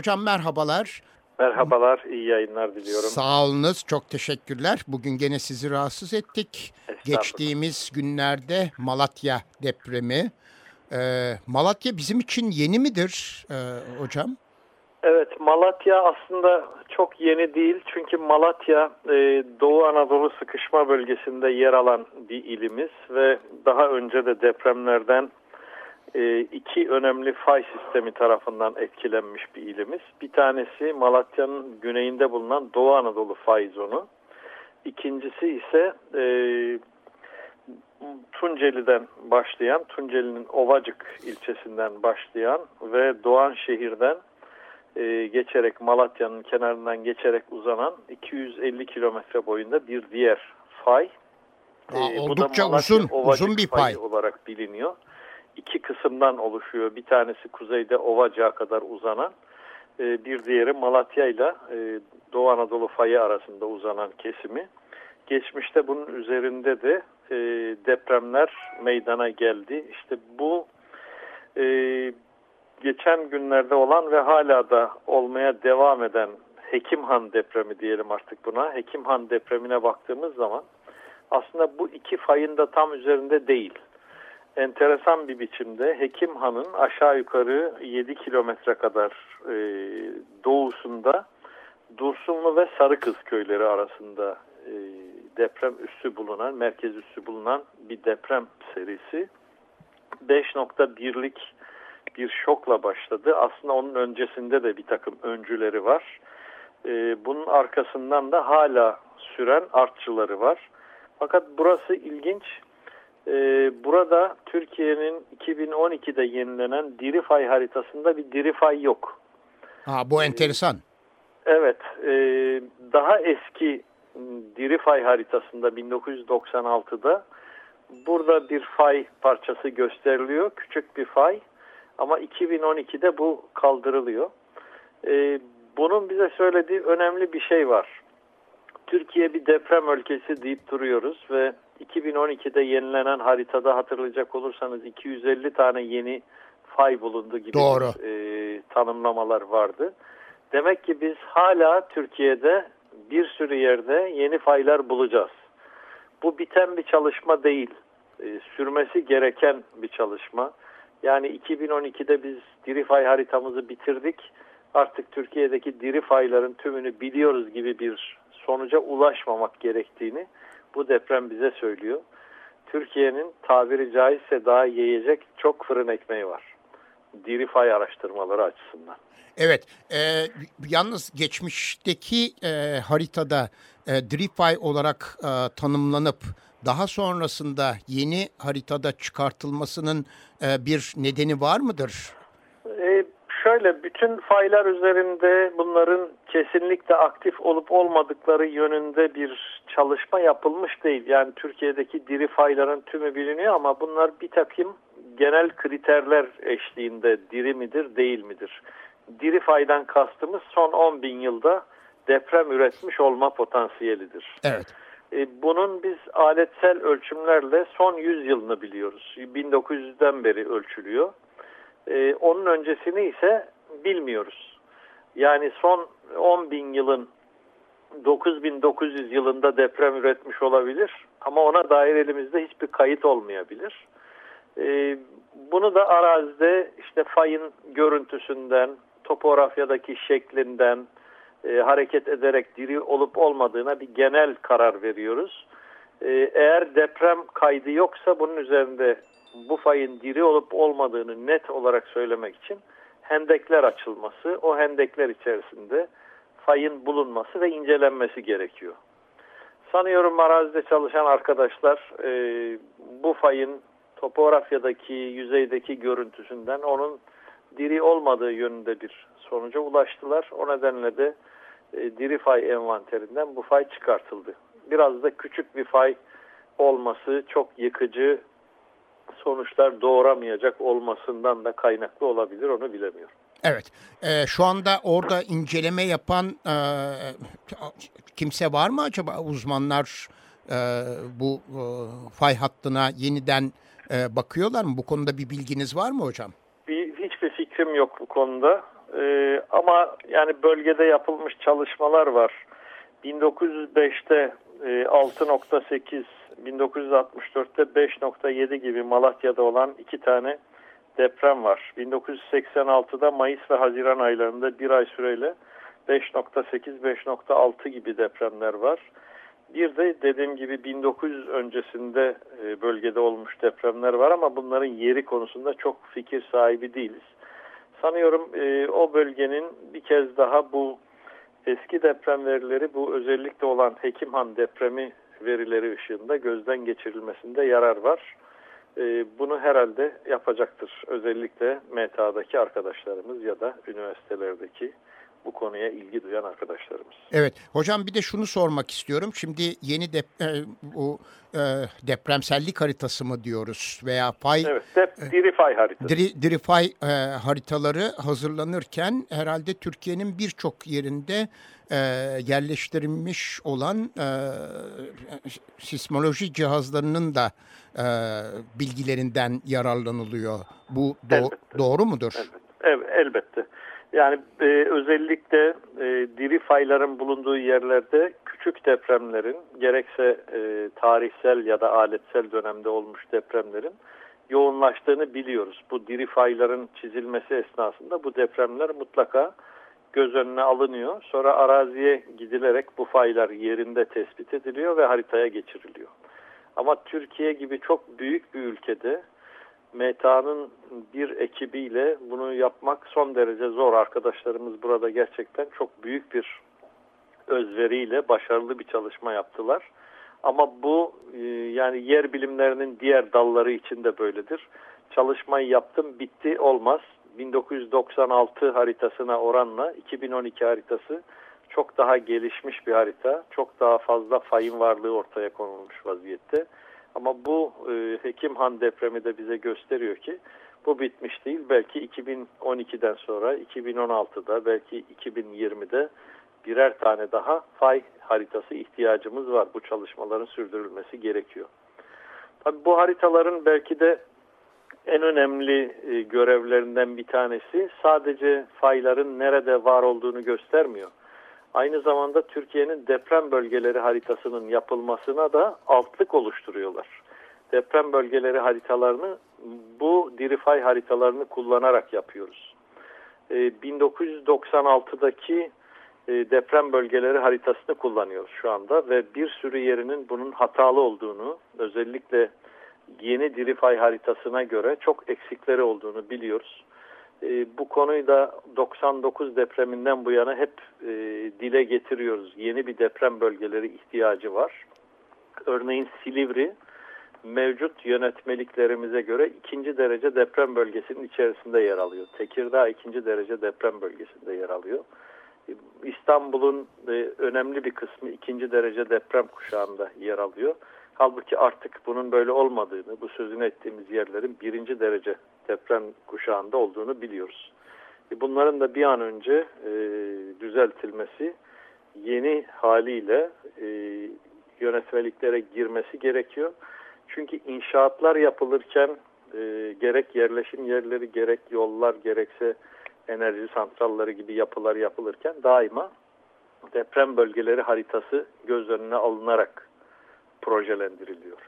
Hocam merhabalar. Merhabalar, iyi yayınlar diliyorum. Sağ olunuz, çok teşekkürler. Bugün gene sizi rahatsız ettik. Geçtiğimiz günlerde Malatya depremi. Ee, Malatya bizim için yeni midir e, hocam? Evet, Malatya aslında çok yeni değil. Çünkü Malatya e, Doğu Anadolu sıkışma bölgesinde yer alan bir ilimiz ve daha önce de depremlerden iki önemli fay sistemi tarafından etkilenmiş bir ilimiz. Bir tanesi Malatya'nın güneyinde bulunan Doğu Anadolu fay zonu. İkincisi ise e, Tunceli'den başlayan, Tunceli'nin Ovacık ilçesinden başlayan ve Doğan şehirden e, geçerek Malatya'nın kenarından geçerek uzanan 250 kilometre boyunda bir diğer fay. Aa, e, oldukça uzun, uzun bir fay olarak biliniyor. İki kısımdan oluşuyor. Bir tanesi kuzeyde Ovacık'a kadar uzanan, e, bir diğeri Malatya ile e, Doğu Anadolu fayı arasında uzanan kesimi. Geçmişte bunun üzerinde de e, depremler meydana geldi. İşte bu geçen günlerde olan ve hala da olmaya devam eden Hekimhan depremi diyelim artık buna. Hekimhan depremine baktığımız zaman aslında bu iki fayın da tam üzerinde değil. Enteresan bir biçimde Hekimhan'ın aşağı yukarı 7 kilometre kadar e, doğusunda Dursunlu ve Sarıkız köyleri arasında e, deprem üssü bulunan, merkez üssü bulunan bir deprem serisi. 5.1'lik bir şokla başladı. Aslında onun öncesinde de bir takım öncüleri var. E, bunun arkasından da hala süren artçıları var. Fakat burası ilginç. E, burada Türkiye'nin 2012'de yenilenen diri fay haritasında bir diri fay yok. Ha, bu enteresan. Evet. E, daha eski diri fay haritasında 1996'da burada bir fay parçası gösteriliyor. Küçük bir fay. Ama 2012'de bu kaldırılıyor. Ee, bunun bize söylediği önemli bir şey var. Türkiye bir deprem ülkesi deyip duruyoruz ve 2012'de yenilenen haritada hatırlayacak olursanız 250 tane yeni fay bulundu gibi Doğru. E, tanımlamalar vardı. Demek ki biz hala Türkiye'de bir sürü yerde yeni faylar bulacağız. Bu biten bir çalışma değil. E, sürmesi gereken bir çalışma. Yani 2012'de biz diri fay haritamızı bitirdik. Artık Türkiye'deki diri fayların tümünü biliyoruz gibi bir sonuca ulaşmamak gerektiğini bu deprem bize söylüyor. Türkiye'nin tabiri caizse daha yiyecek çok fırın ekmeği var. Diri fay araştırmaları açısından. Evet, e, yalnız geçmişteki e, haritada e, Drify olarak e, tanımlanıp daha sonrasında yeni haritada çıkartılmasının e, bir nedeni var mıdır? Şöyle, bütün faylar üzerinde bunların kesinlikle aktif olup olmadıkları yönünde bir çalışma yapılmış değil. Yani Türkiye'deki diri fayların tümü biliniyor ama bunlar bir takım genel kriterler eşliğinde diri midir, değil midir? diri faydan kastımız son 10 bin yılda deprem üretmiş olma potansiyelidir. Evet. E, bunun biz aletsel ölçümlerle son 100 yılını biliyoruz. 1900'den beri ölçülüyor. E, onun öncesini ise bilmiyoruz. Yani son 10 bin yılın 9900 yılında deprem üretmiş olabilir ama ona dair elimizde hiçbir kayıt olmayabilir. E, bunu da arazide işte fayın görüntüsünden, topografyadaki şeklinden e, hareket ederek diri olup olmadığına bir genel karar veriyoruz. E, eğer deprem kaydı yoksa bunun üzerinde bu fayın diri olup olmadığını net olarak söylemek için hendekler açılması, o hendekler içerisinde fayın bulunması ve incelenmesi gerekiyor. Sanıyorum arazide çalışan arkadaşlar e, bu fayın topografyadaki, yüzeydeki görüntüsünden onun diri olmadığı yönünde bir sonuca ulaştılar. O nedenle de e, diri fay envanterinden bu fay çıkartıldı. Biraz da küçük bir fay olması çok yıkıcı sonuçlar doğuramayacak olmasından da kaynaklı olabilir onu bilemiyorum. Evet. E, şu anda orada inceleme yapan e, kimse var mı acaba uzmanlar e, bu e, fay hattına yeniden e, bakıyorlar mı? Bu konuda bir bilginiz var mı hocam? Bir, hiçbir fikrim yok bu konuda. Ee, ama yani bölgede yapılmış çalışmalar var. 1905'te e, 6.8, 1964'te 5.7 gibi Malatya'da olan iki tane deprem var. 1986'da Mayıs ve Haziran aylarında bir ay süreyle 5.8, 5.6 gibi depremler var. Bir de dediğim gibi 1900 öncesinde e, bölgede olmuş depremler var ama bunların yeri konusunda çok fikir sahibi değiliz. Sanıyorum e, o bölgenin bir kez daha bu eski deprem verileri bu özellikle olan Hekimhan depremi verileri ışığında gözden geçirilmesinde yarar var. E, bunu herhalde yapacaktır. Özellikle MTA'daki arkadaşlarımız ya da üniversitelerdeki bu konuya ilgi duyan arkadaşlarımız. Evet hocam bir de şunu sormak istiyorum. Şimdi yeni dep e, bu e, depremsellik haritası mı diyoruz veya fay Evet, dep, diri fay haritası. Diri, diri fay e, haritaları hazırlanırken herhalde Türkiye'nin birçok yerinde e, yerleştirilmiş olan e, sismoloji cihazlarının da e, bilgilerinden yararlanılıyor. Bu do Elbette. doğru mudur? Evet elbette. Yani e, özellikle e, diri fayların bulunduğu yerlerde küçük depremlerin gerekse e, tarihsel ya da aletsel dönemde olmuş depremlerin yoğunlaştığını biliyoruz. Bu diri fayların çizilmesi esnasında bu depremler mutlaka göz önüne alınıyor. Sonra araziye gidilerek bu faylar yerinde tespit ediliyor ve haritaya geçiriliyor. Ama Türkiye gibi çok büyük bir ülkede MTA'nın bir ekibiyle bunu yapmak son derece zor. Arkadaşlarımız burada gerçekten çok büyük bir özveriyle başarılı bir çalışma yaptılar. Ama bu e, yani yer bilimlerinin diğer dalları için de böyledir. Çalışmayı yaptım bitti olmaz. 1996 haritasına oranla 2012 haritası çok daha gelişmiş bir harita. Çok daha fazla fayın varlığı ortaya konulmuş vaziyette. Ama bu e, Hekimhan depremi de bize gösteriyor ki bu bitmiş değil. Belki 2012'den sonra 2016'da belki 2020'de birer tane daha fay haritası ihtiyacımız var. Bu çalışmaların sürdürülmesi gerekiyor. Tabii bu haritaların belki de en önemli e, görevlerinden bir tanesi sadece fayların nerede var olduğunu göstermiyor. Aynı zamanda Türkiye'nin deprem bölgeleri haritasının yapılmasına da altlık oluşturuyorlar. Deprem bölgeleri haritalarını bu Dirify haritalarını kullanarak yapıyoruz. 1996'daki e, deprem bölgeleri haritasını kullanıyoruz şu anda ve bir sürü yerinin bunun hatalı olduğunu özellikle yeni Dirify haritasına göre çok eksikleri olduğunu biliyoruz. E, bu konuyu da 99 depreminden bu yana hep e, dile getiriyoruz. Yeni bir deprem bölgeleri ihtiyacı var. Örneğin Silivri mevcut yönetmeliklerimize göre ikinci derece deprem bölgesinin içerisinde yer alıyor. Tekirdağ ikinci derece deprem bölgesinde yer alıyor. İstanbul'un e, önemli bir kısmı ikinci derece deprem kuşağında yer alıyor. Halbuki artık bunun böyle olmadığını, bu sözünü ettiğimiz yerlerin birinci derece deprem kuşağında olduğunu biliyoruz. E, bunların da bir an önce e, düzeltilmesi, yeni haliyle e, yönetmeliklere girmesi gerekiyor. Çünkü inşaatlar yapılırken e, gerek yerleşim yerleri, gerek yollar, gerekse enerji santralları gibi yapılar yapılırken daima deprem bölgeleri haritası göz önüne alınarak projelendiriliyor.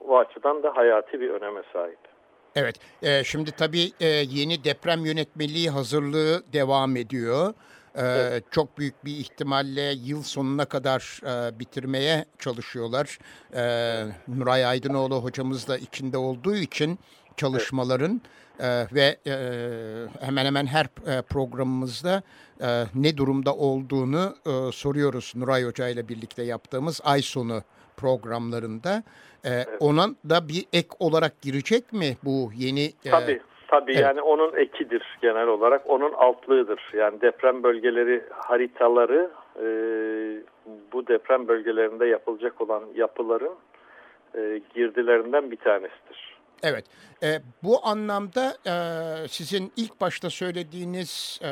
O açıdan da hayati bir öneme sahip. Evet, e, şimdi tabii e, yeni deprem yönetmeliği hazırlığı devam ediyor. E, evet. Çok büyük bir ihtimalle yıl sonuna kadar e, bitirmeye çalışıyorlar. E, Nuray Aydınoğlu hocamız da içinde olduğu için çalışmaların evet. e, ve e, hemen hemen her e, programımızda e, ne durumda olduğunu e, soruyoruz Nuray Hoca ile birlikte yaptığımız ay sonu programlarında. Ee, evet. Ona da bir ek olarak girecek mi bu yeni? Tabii. E, Tabii evet. yani onun ekidir genel olarak. Onun altlığıdır. Yani deprem bölgeleri haritaları e, bu deprem bölgelerinde yapılacak olan yapıların e, girdilerinden bir tanesidir. Evet. E, bu anlamda e, sizin ilk başta söylediğiniz e,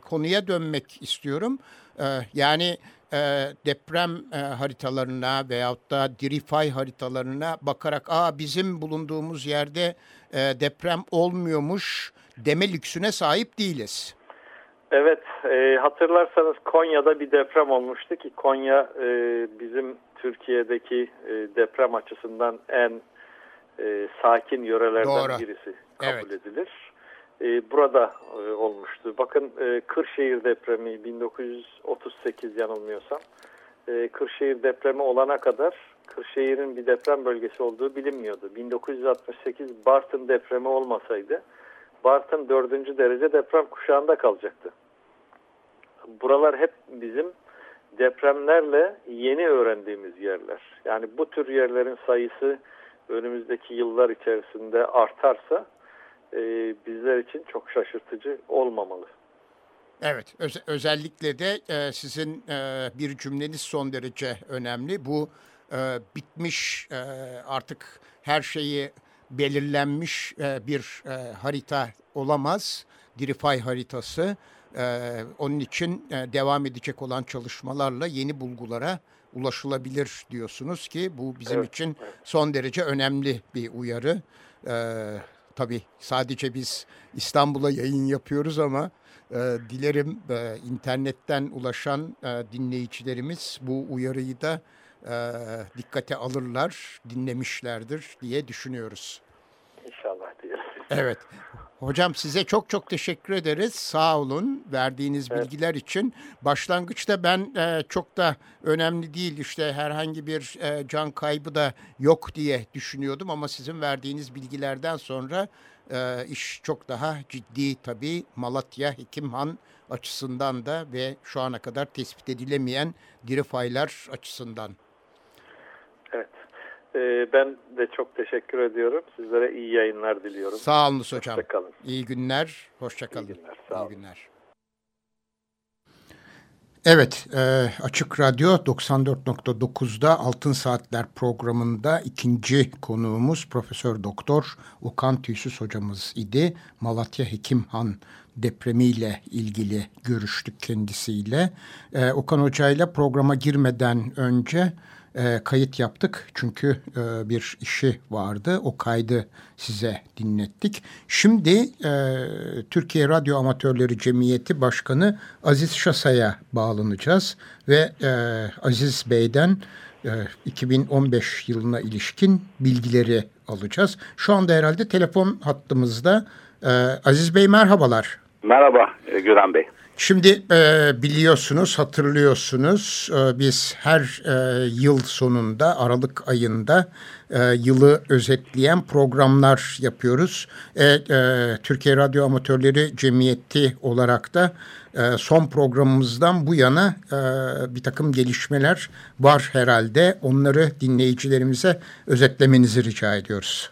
konuya dönmek istiyorum. E, yani e, deprem e, haritalarına veyahut da Dirify haritalarına bakarak aa bizim bulunduğumuz yerde e, deprem olmuyormuş deme lüksüne sahip değiliz. Evet, e, hatırlarsanız Konya'da bir deprem olmuştu ki Konya e, bizim Türkiye'deki e, deprem açısından en e, sakin yörelerden Doğru. birisi kabul evet. edilir. E, burada e, olmuştu. Bakın e, Kırşehir depremi 1938 yanılmıyorsam. E, Kırşehir depremi olana kadar Kırşehir'in bir deprem bölgesi olduğu bilinmiyordu. 1968 Bartın depremi olmasaydı Bartın dördüncü derece deprem kuşağında kalacaktı. Buralar hep bizim depremlerle yeni öğrendiğimiz yerler. Yani bu tür yerlerin sayısı önümüzdeki yıllar içerisinde artarsa e, bizler için çok şaşırtıcı olmamalı. Evet, öz özellikle de e, sizin e, bir cümleniz son derece önemli. Bu e, bitmiş e, artık her şeyi belirlenmiş e, bir e, harita olamaz. Dirify haritası. E, onun için e, devam edecek olan çalışmalarla yeni bulgulara ulaşılabilir diyorsunuz ki bu bizim evet, için evet. son derece önemli bir uyarı. Ee, tabii sadece biz İstanbul'a yayın yapıyoruz ama e, dilerim e, internetten ulaşan e, dinleyicilerimiz bu uyarıyı da e, dikkate alırlar, dinlemişlerdir diye düşünüyoruz. İnşallah diyelim. Evet. Hocam size çok çok teşekkür ederiz. Sağ olun verdiğiniz evet. bilgiler için. Başlangıçta ben e, çok da önemli değil işte herhangi bir e, can kaybı da yok diye düşünüyordum ama sizin verdiğiniz bilgilerden sonra e, iş çok daha ciddi tabii Malatya Hekimhan açısından da ve şu ana kadar tespit edilemeyen diri faylar açısından. Ee, ben de çok teşekkür ediyorum. Sizlere iyi yayınlar diliyorum. Sağ olun hocam. Hoşçakalın. İyi günler. Hoşçakalın. İyi günler. Sağ olun. İyi günler. Evet, e, Açık Radyo 94.9'da Altın Saatler programında ikinci konuğumuz Profesör Doktor Okan Tüysüz hocamız idi. Malatya Hekimhan depremiyle ilgili görüştük kendisiyle. E, Okan Hoca ile programa girmeden önce e, kayıt yaptık. Çünkü e, bir işi vardı. O kaydı size dinlettik. Şimdi e, Türkiye Radyo Amatörleri Cemiyeti Başkanı Aziz Şasa'ya bağlanacağız. Ve e, Aziz Bey'den e, 2015 yılına ilişkin bilgileri alacağız. Şu anda herhalde telefon hattımızda. E, Aziz Bey merhabalar. Merhaba e, Güran Bey. Şimdi e, biliyorsunuz, hatırlıyorsunuz e, biz her e, yıl sonunda Aralık ayında e, yılı özetleyen programlar yapıyoruz. E, e, Türkiye Radyo Amatörleri Cemiyeti olarak da e, son programımızdan bu yana e, bir takım gelişmeler var herhalde. Onları dinleyicilerimize özetlemenizi rica ediyoruz.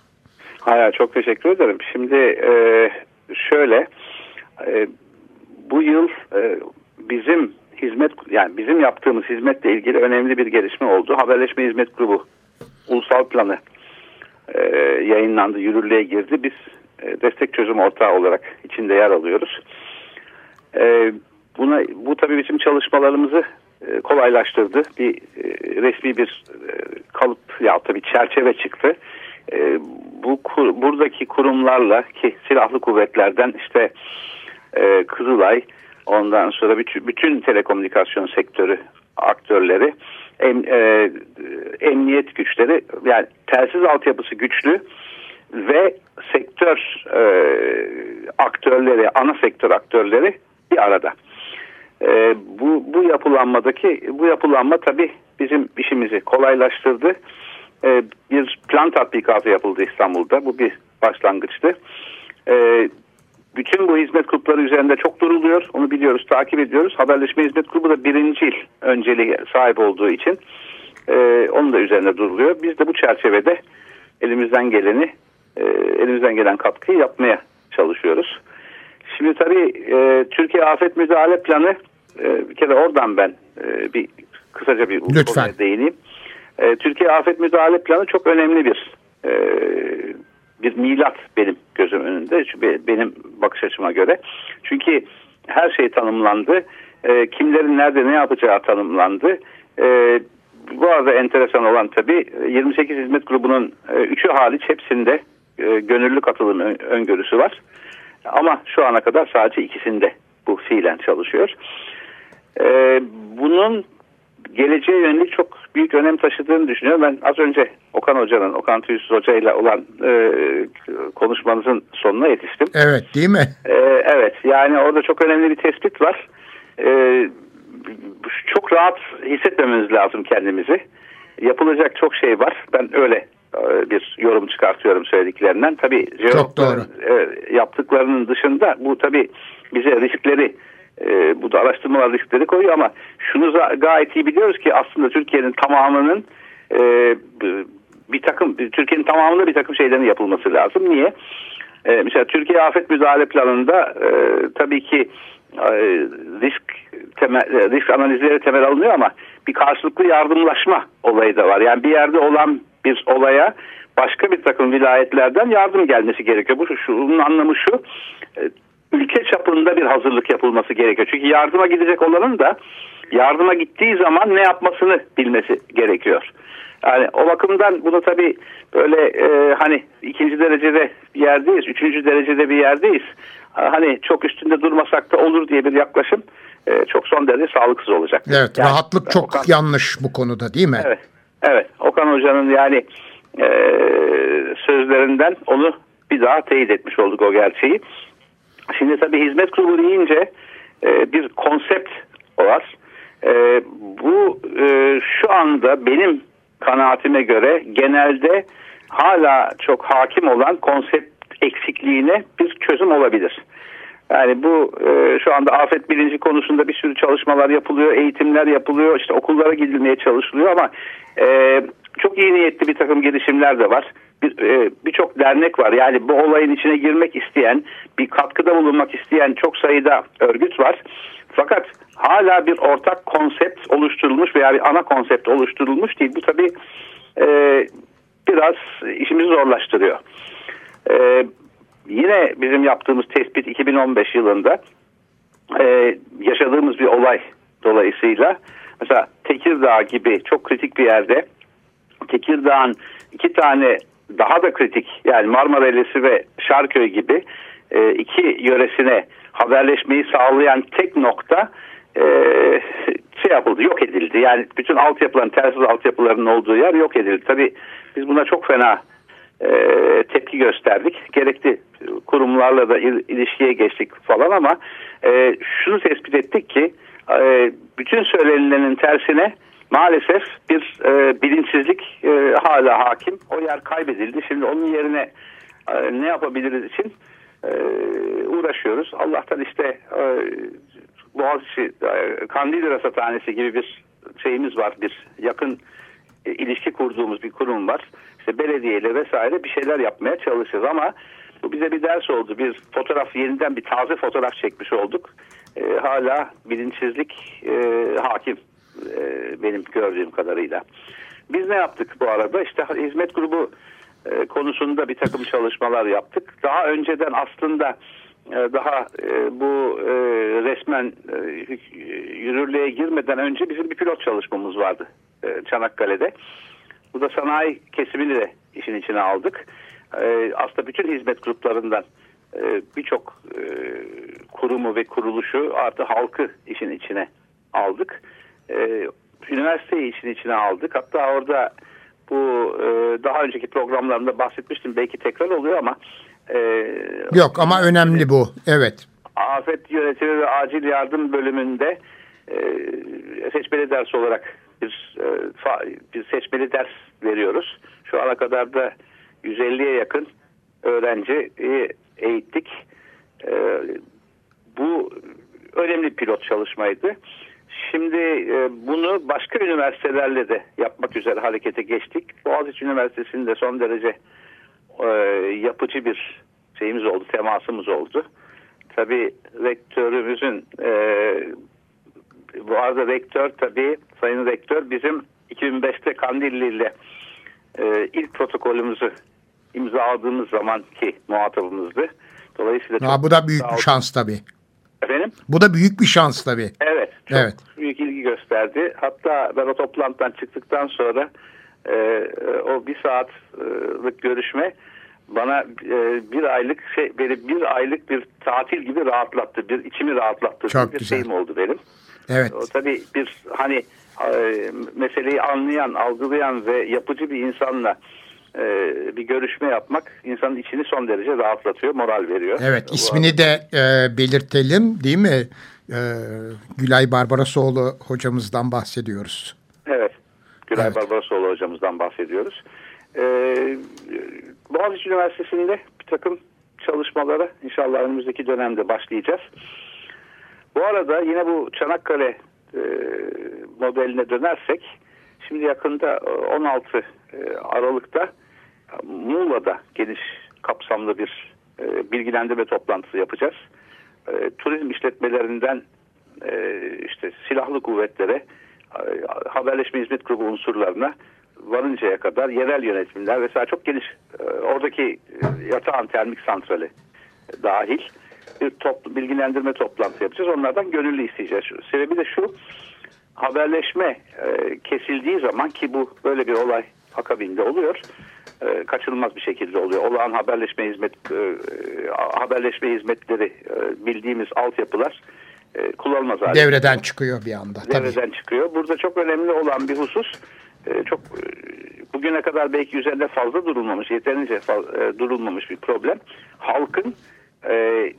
Hayır, çok teşekkür ederim. Şimdi e, şöyle... E, bu yıl e, bizim hizmet yani bizim yaptığımız hizmetle ilgili önemli bir gelişme oldu. Haberleşme Hizmet Grubu ulusal planı e, yayınlandı, yürürlüğe girdi. Biz e, destek çözüm ortağı olarak içinde yer alıyoruz. E, buna bu tabii bizim çalışmalarımızı e, kolaylaştırdı. Bir e, resmi bir e, kalıp ya tabii çerçeve çıktı. E, bu kur, buradaki kurumlarla ki silahlı kuvvetlerden işte e, Kızılay, ondan sonra bütün, bütün telekomünikasyon sektörü aktörleri, em, e, emniyet güçleri, yani telsiz altyapısı güçlü ve sektör e, aktörleri, ana sektör aktörleri bir arada. E, bu, bu yapılanmadaki bu yapılanma tabii bizim işimizi kolaylaştırdı. E, bir plan tatbikatı yapıldı İstanbul'da. Bu bir başlangıçtı. E, bütün bu hizmet grupları üzerinde çok duruluyor. Onu biliyoruz, takip ediyoruz. Haberleşme Hizmet Grubu da birinci önceliğe sahip olduğu için e, onun da üzerinde duruluyor. Biz de bu çerçevede elimizden geleni, e, elimizden gelen katkıyı yapmaya çalışıyoruz. Şimdi tabii e, Türkiye Afet Müdahale Planı e, bir kere oradan ben e, bir kısaca bir Lütfen. değineyim. E, Türkiye Afet Müdahale Planı çok önemli bir e, bir milat benim gözüm önünde. Benim bakış açıma göre. Çünkü her şey tanımlandı. E, kimlerin nerede ne yapacağı tanımlandı. E, bu arada enteresan olan tabii 28 hizmet grubunun e, 3'ü hariç hepsinde e, gönüllü katılım öngörüsü var. Ama şu ana kadar sadece ikisinde bu fiilen çalışıyor. E, bunun geleceğe yönelik çok büyük önem taşıdığını düşünüyorum. Ben az önce Okan Hoca'nın, Okan Tüysüz Hoca ile olan e, konuşmanızın sonuna yetiştim. Evet değil mi? E, evet yani orada çok önemli bir tespit var. E, çok rahat hissetmemiz lazım kendimizi. Yapılacak çok şey var. Ben öyle e, bir yorum çıkartıyorum söylediklerinden. Tabii jeologların e, yaptıklarının dışında bu tabii bize riskleri e, bu da araştırmalar riskleri koyuyor ama şunu gayet iyi biliyoruz ki aslında Türkiye'nin tamamının e, bir takım Türkiye'nin tamamında bir takım şeylerin yapılması lazım. Niye? E, mesela Türkiye Afet Müdahale Planı'nda e, tabii ki e, risk temel, risk analizleri temel alınıyor ama bir karşılıklı yardımlaşma olayı da var. Yani bir yerde olan bir olaya başka bir takım vilayetlerden yardım gelmesi gerekiyor. Bu şunun anlamı şu. Ülke çapında bir hazırlık yapılması gerekiyor. Çünkü yardıma gidecek olanın da yardıma gittiği zaman ne yapmasını bilmesi gerekiyor. Yani o bakımdan bunu tabii böyle e, hani ikinci derecede bir yerdeyiz, üçüncü derecede bir yerdeyiz. Hani çok üstünde durmasak da olur diye bir yaklaşım e, çok son derece sağlıksız olacak. Evet, yani, rahatlık çok Okan, yanlış bu konuda değil mi? Evet, evet. Okan Hoca'nın yani e, sözlerinden onu bir daha teyit etmiş olduk o gerçeği. Şimdi tabii hizmet kurulu deyince e, bir konsept var. E, bu e, şu anda benim kanaatime göre genelde hala çok hakim olan konsept eksikliğine bir çözüm olabilir. Yani bu e, şu anda afet bilinci konusunda bir sürü çalışmalar yapılıyor, eğitimler yapılıyor, işte okullara gidilmeye çalışılıyor ama e, çok iyi niyetli bir takım girişimler de var. Birçok e, dernek var. Yani bu olayın içine girmek isteyen, bir katkıda bulunmak isteyen çok sayıda örgüt var. Fakat hala bir ortak konsept oluşturulmuş veya bir ana konsept oluşturulmuş değil. Bu tabii e, biraz işimizi zorlaştırıyor. E, yine bizim yaptığımız tespit 2015 yılında e, yaşadığımız bir olay dolayısıyla mesela Tekirdağ gibi çok kritik bir yerde Tekirdağ'ın iki tane daha da kritik yani Marmarelisi ve Şarköy gibi e, iki yöresine haberleşmeyi sağlayan tek nokta e, şey yapıldı, yok edildi. Yani bütün altyapıların, telsiz altyapılarının olduğu yer yok edildi. Tabii biz buna çok fena e, tepki gösterdik. Gerekli kurumlarla da il, ilişkiye geçtik falan ama e, şunu tespit ettik ki e, bütün söylenilenin tersine maalesef bir e, bilinçsizlik e, hala hakim. O yer kaybedildi. Şimdi onun yerine e, ne yapabiliriz için e, uğraşıyoruz. Allah'tan işte e, Boğaziçi e, Kandilli Rasathanesi gibi bir şeyimiz var. Bir yakın e, ilişki kurduğumuz bir kurum var. İşte belediyeyle vesaire bir şeyler yapmaya çalışacağız ama bu bize bir ders oldu. Bir fotoğraf yeniden bir taze fotoğraf çekmiş olduk. E, hala bilinçsizlik e, hakim e, benim gördüğüm kadarıyla. Biz ne yaptık bu arada? İşte hizmet grubu e, konusunda bir takım çalışmalar yaptık. Daha önceden aslında e, daha bu resmen yürürlüğe girmeden önce bizim bir pilot çalışmamız vardı Çanakkale'de. Bu da sanayi kesimini de işin içine aldık. Aslında bütün hizmet gruplarından birçok kurumu ve kuruluşu artı halkı işin içine aldık e, üniversiteyi işin içine aldık. Hatta orada bu e, daha önceki programlarımda bahsetmiştim. Belki tekrar oluyor ama e, yok ama önemli bu. Evet. Afet yönetimi ve acil yardım bölümünde e, seçmeli ders olarak bir, e, bir seçmeli ders veriyoruz. Şu ana kadar da 150'ye yakın öğrenci eğittik. E, bu önemli pilot çalışmaydı. Şimdi e, bunu başka üniversitelerle de yapmak üzere harekete geçtik. Boğaziçi Üniversitesi'nde son derece e, yapıcı bir şeyimiz oldu, temasımız oldu. Tabii rektörümüzün e, bu arada rektör tabii sayın rektör bizim 2005'te Kandilli ile ilk protokolümüzü imzaladığımız zamanki muhatabımızdı. Dolayısıyla ha, bu da büyük bir şans tabii. Efendim? Bu da büyük bir şans tabii. Evet. Çok evet. büyük ilgi gösterdi. Hatta ben o toplantıdan çıktıktan sonra e, o bir saatlik görüşme bana e, bir aylık şey beni bir aylık bir tatil gibi rahatlattı. Bir içimi rahatlattı. Çok bir güzel. şeyim oldu benim. Evet. O tabii bir hani e, meseleyi anlayan, algılayan ve yapıcı bir insanla bir görüşme yapmak insanın içini son derece rahatlatıyor, moral veriyor. Evet ismini de e, belirtelim değil mi? E, Gülay Barbarasoğlu hocamızdan bahsediyoruz. Evet. Gülay Evet. Barbarosoğlu hocamızdan bahsediyoruz. Ee, Boğaziçi Üniversitesi'nde bir takım çalışmalara inşallah önümüzdeki dönemde başlayacağız. Bu arada yine bu Çanakkale e, modeline dönersek şimdi yakında e, 16 e, Aralık'ta Muğla'da geniş kapsamlı bir e, bilgilendirme toplantısı yapacağız. E, turizm işletmelerinden e, işte silahlı kuvvetlere e, haberleşme hizmet grubu unsurlarına varıncaya kadar yerel yönetimler vesaire çok geniş e, oradaki e, yatağan termik santrali dahil bir toplu, bilgilendirme toplantısı yapacağız. Onlardan gönüllü isteyeceğiz. Sebebi de şu haberleşme e, kesildiği zaman ki bu böyle bir olay akabinde oluyor. E, kaçınılmaz bir şekilde oluyor. Olağan haberleşme hizmet e, e, haberleşme hizmetleri e, bildiğimiz altyapılar e, kullanılmaz hale Devreden çıkıyor bir anda. Tabii. devreden çıkıyor. Burada çok önemli olan bir husus e, çok e, bugüne kadar belki üzerinde fazla durulmamış, yeterince fa- e, durulmamış bir problem. Halkın e,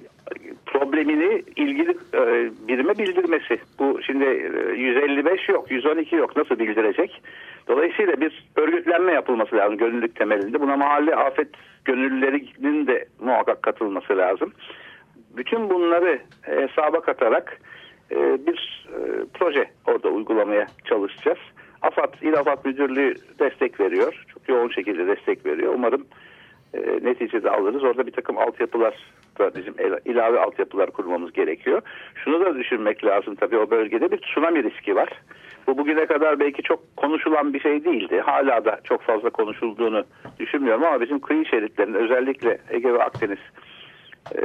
problemini ilgili e, birime bildirmesi. Bu şimdi e, 155 yok, 112 yok. Nasıl bildirecek? Dolayısıyla bir örgütlenme yapılması lazım gönüllülük temelinde. Buna mahalle afet gönüllülerinin de muhakkak katılması lazım. Bütün bunları hesaba katarak e, bir e, proje orada uygulamaya çalışacağız. AFAD, İl AFAD Müdürlüğü destek veriyor. Çok yoğun şekilde destek veriyor. Umarım e, neticede alırız. Orada bir takım altyapılar da bizim ilave altyapılar kurmamız gerekiyor. Şunu da düşünmek lazım tabii o bölgede bir tsunami riski var. Bu bugüne kadar belki çok konuşulan bir şey değildi. Hala da çok fazla konuşulduğunu düşünmüyorum ama bizim kıyı şeritlerinde özellikle Ege ve Akdeniz e,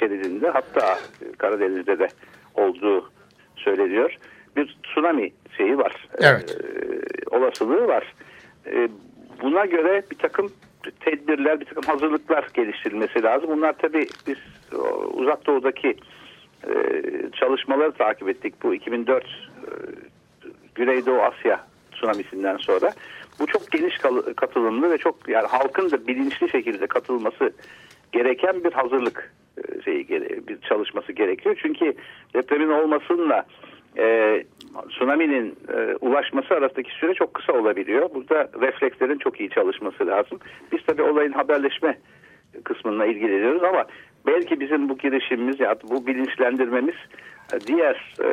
şeridinde hatta Karadeniz'de de olduğu söyleniyor. Bir tsunami şeyi var. Evet. E, olasılığı var. E, buna göre bir takım tedbirler, bir takım hazırlıklar geliştirilmesi lazım. Bunlar tabii biz uzak doğudaki çalışmaları takip ettik. Bu 2004 e, Güneydoğu Asya tsunamisinden sonra. Bu çok geniş katılımlı ve çok yani halkın da bilinçli şekilde katılması gereken bir hazırlık e, şeyi bir çalışması gerekiyor. Çünkü depremin olmasıyla e, tsunami'nin e, ulaşması arasındaki süre çok kısa olabiliyor. Burada reflekslerin çok iyi çalışması lazım. Biz tabii olayın haberleşme kısmına ilgileniyoruz ama belki bizim bu girişimimiz ya bu bilinçlendirmemiz e, diğer e,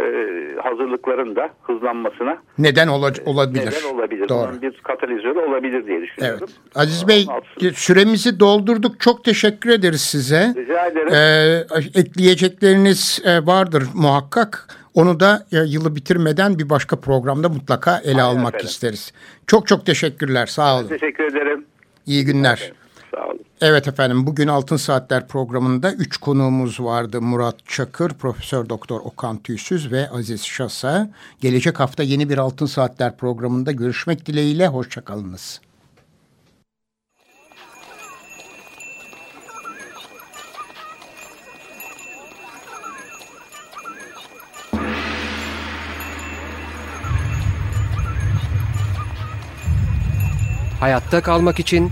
hazırlıkların da hızlanmasına Neden ola- olabilir? neden olabilir. Doğru. Bunun bir katalizörü olabilir diye düşünüyorum. Evet. Aziz Bey Altın- süremizi doldurduk. Çok teşekkür ederiz size. Rica ederim. Ee, ekleyecekleriniz e, vardır muhakkak. Onu da e, yılı bitirmeden bir başka programda mutlaka ele Aynen almak efendim. isteriz. Çok çok teşekkürler. Sağ olun. Teşekkür ederim. İyi günler. Sağ olun. Evet efendim bugün Altın Saatler programında üç konuğumuz vardı. Murat Çakır, Profesör Doktor Okan Tüysüz ve Aziz Şasa. Gelecek hafta yeni bir Altın Saatler programında görüşmek dileğiyle. Hoşçakalınız. Hayatta kalmak için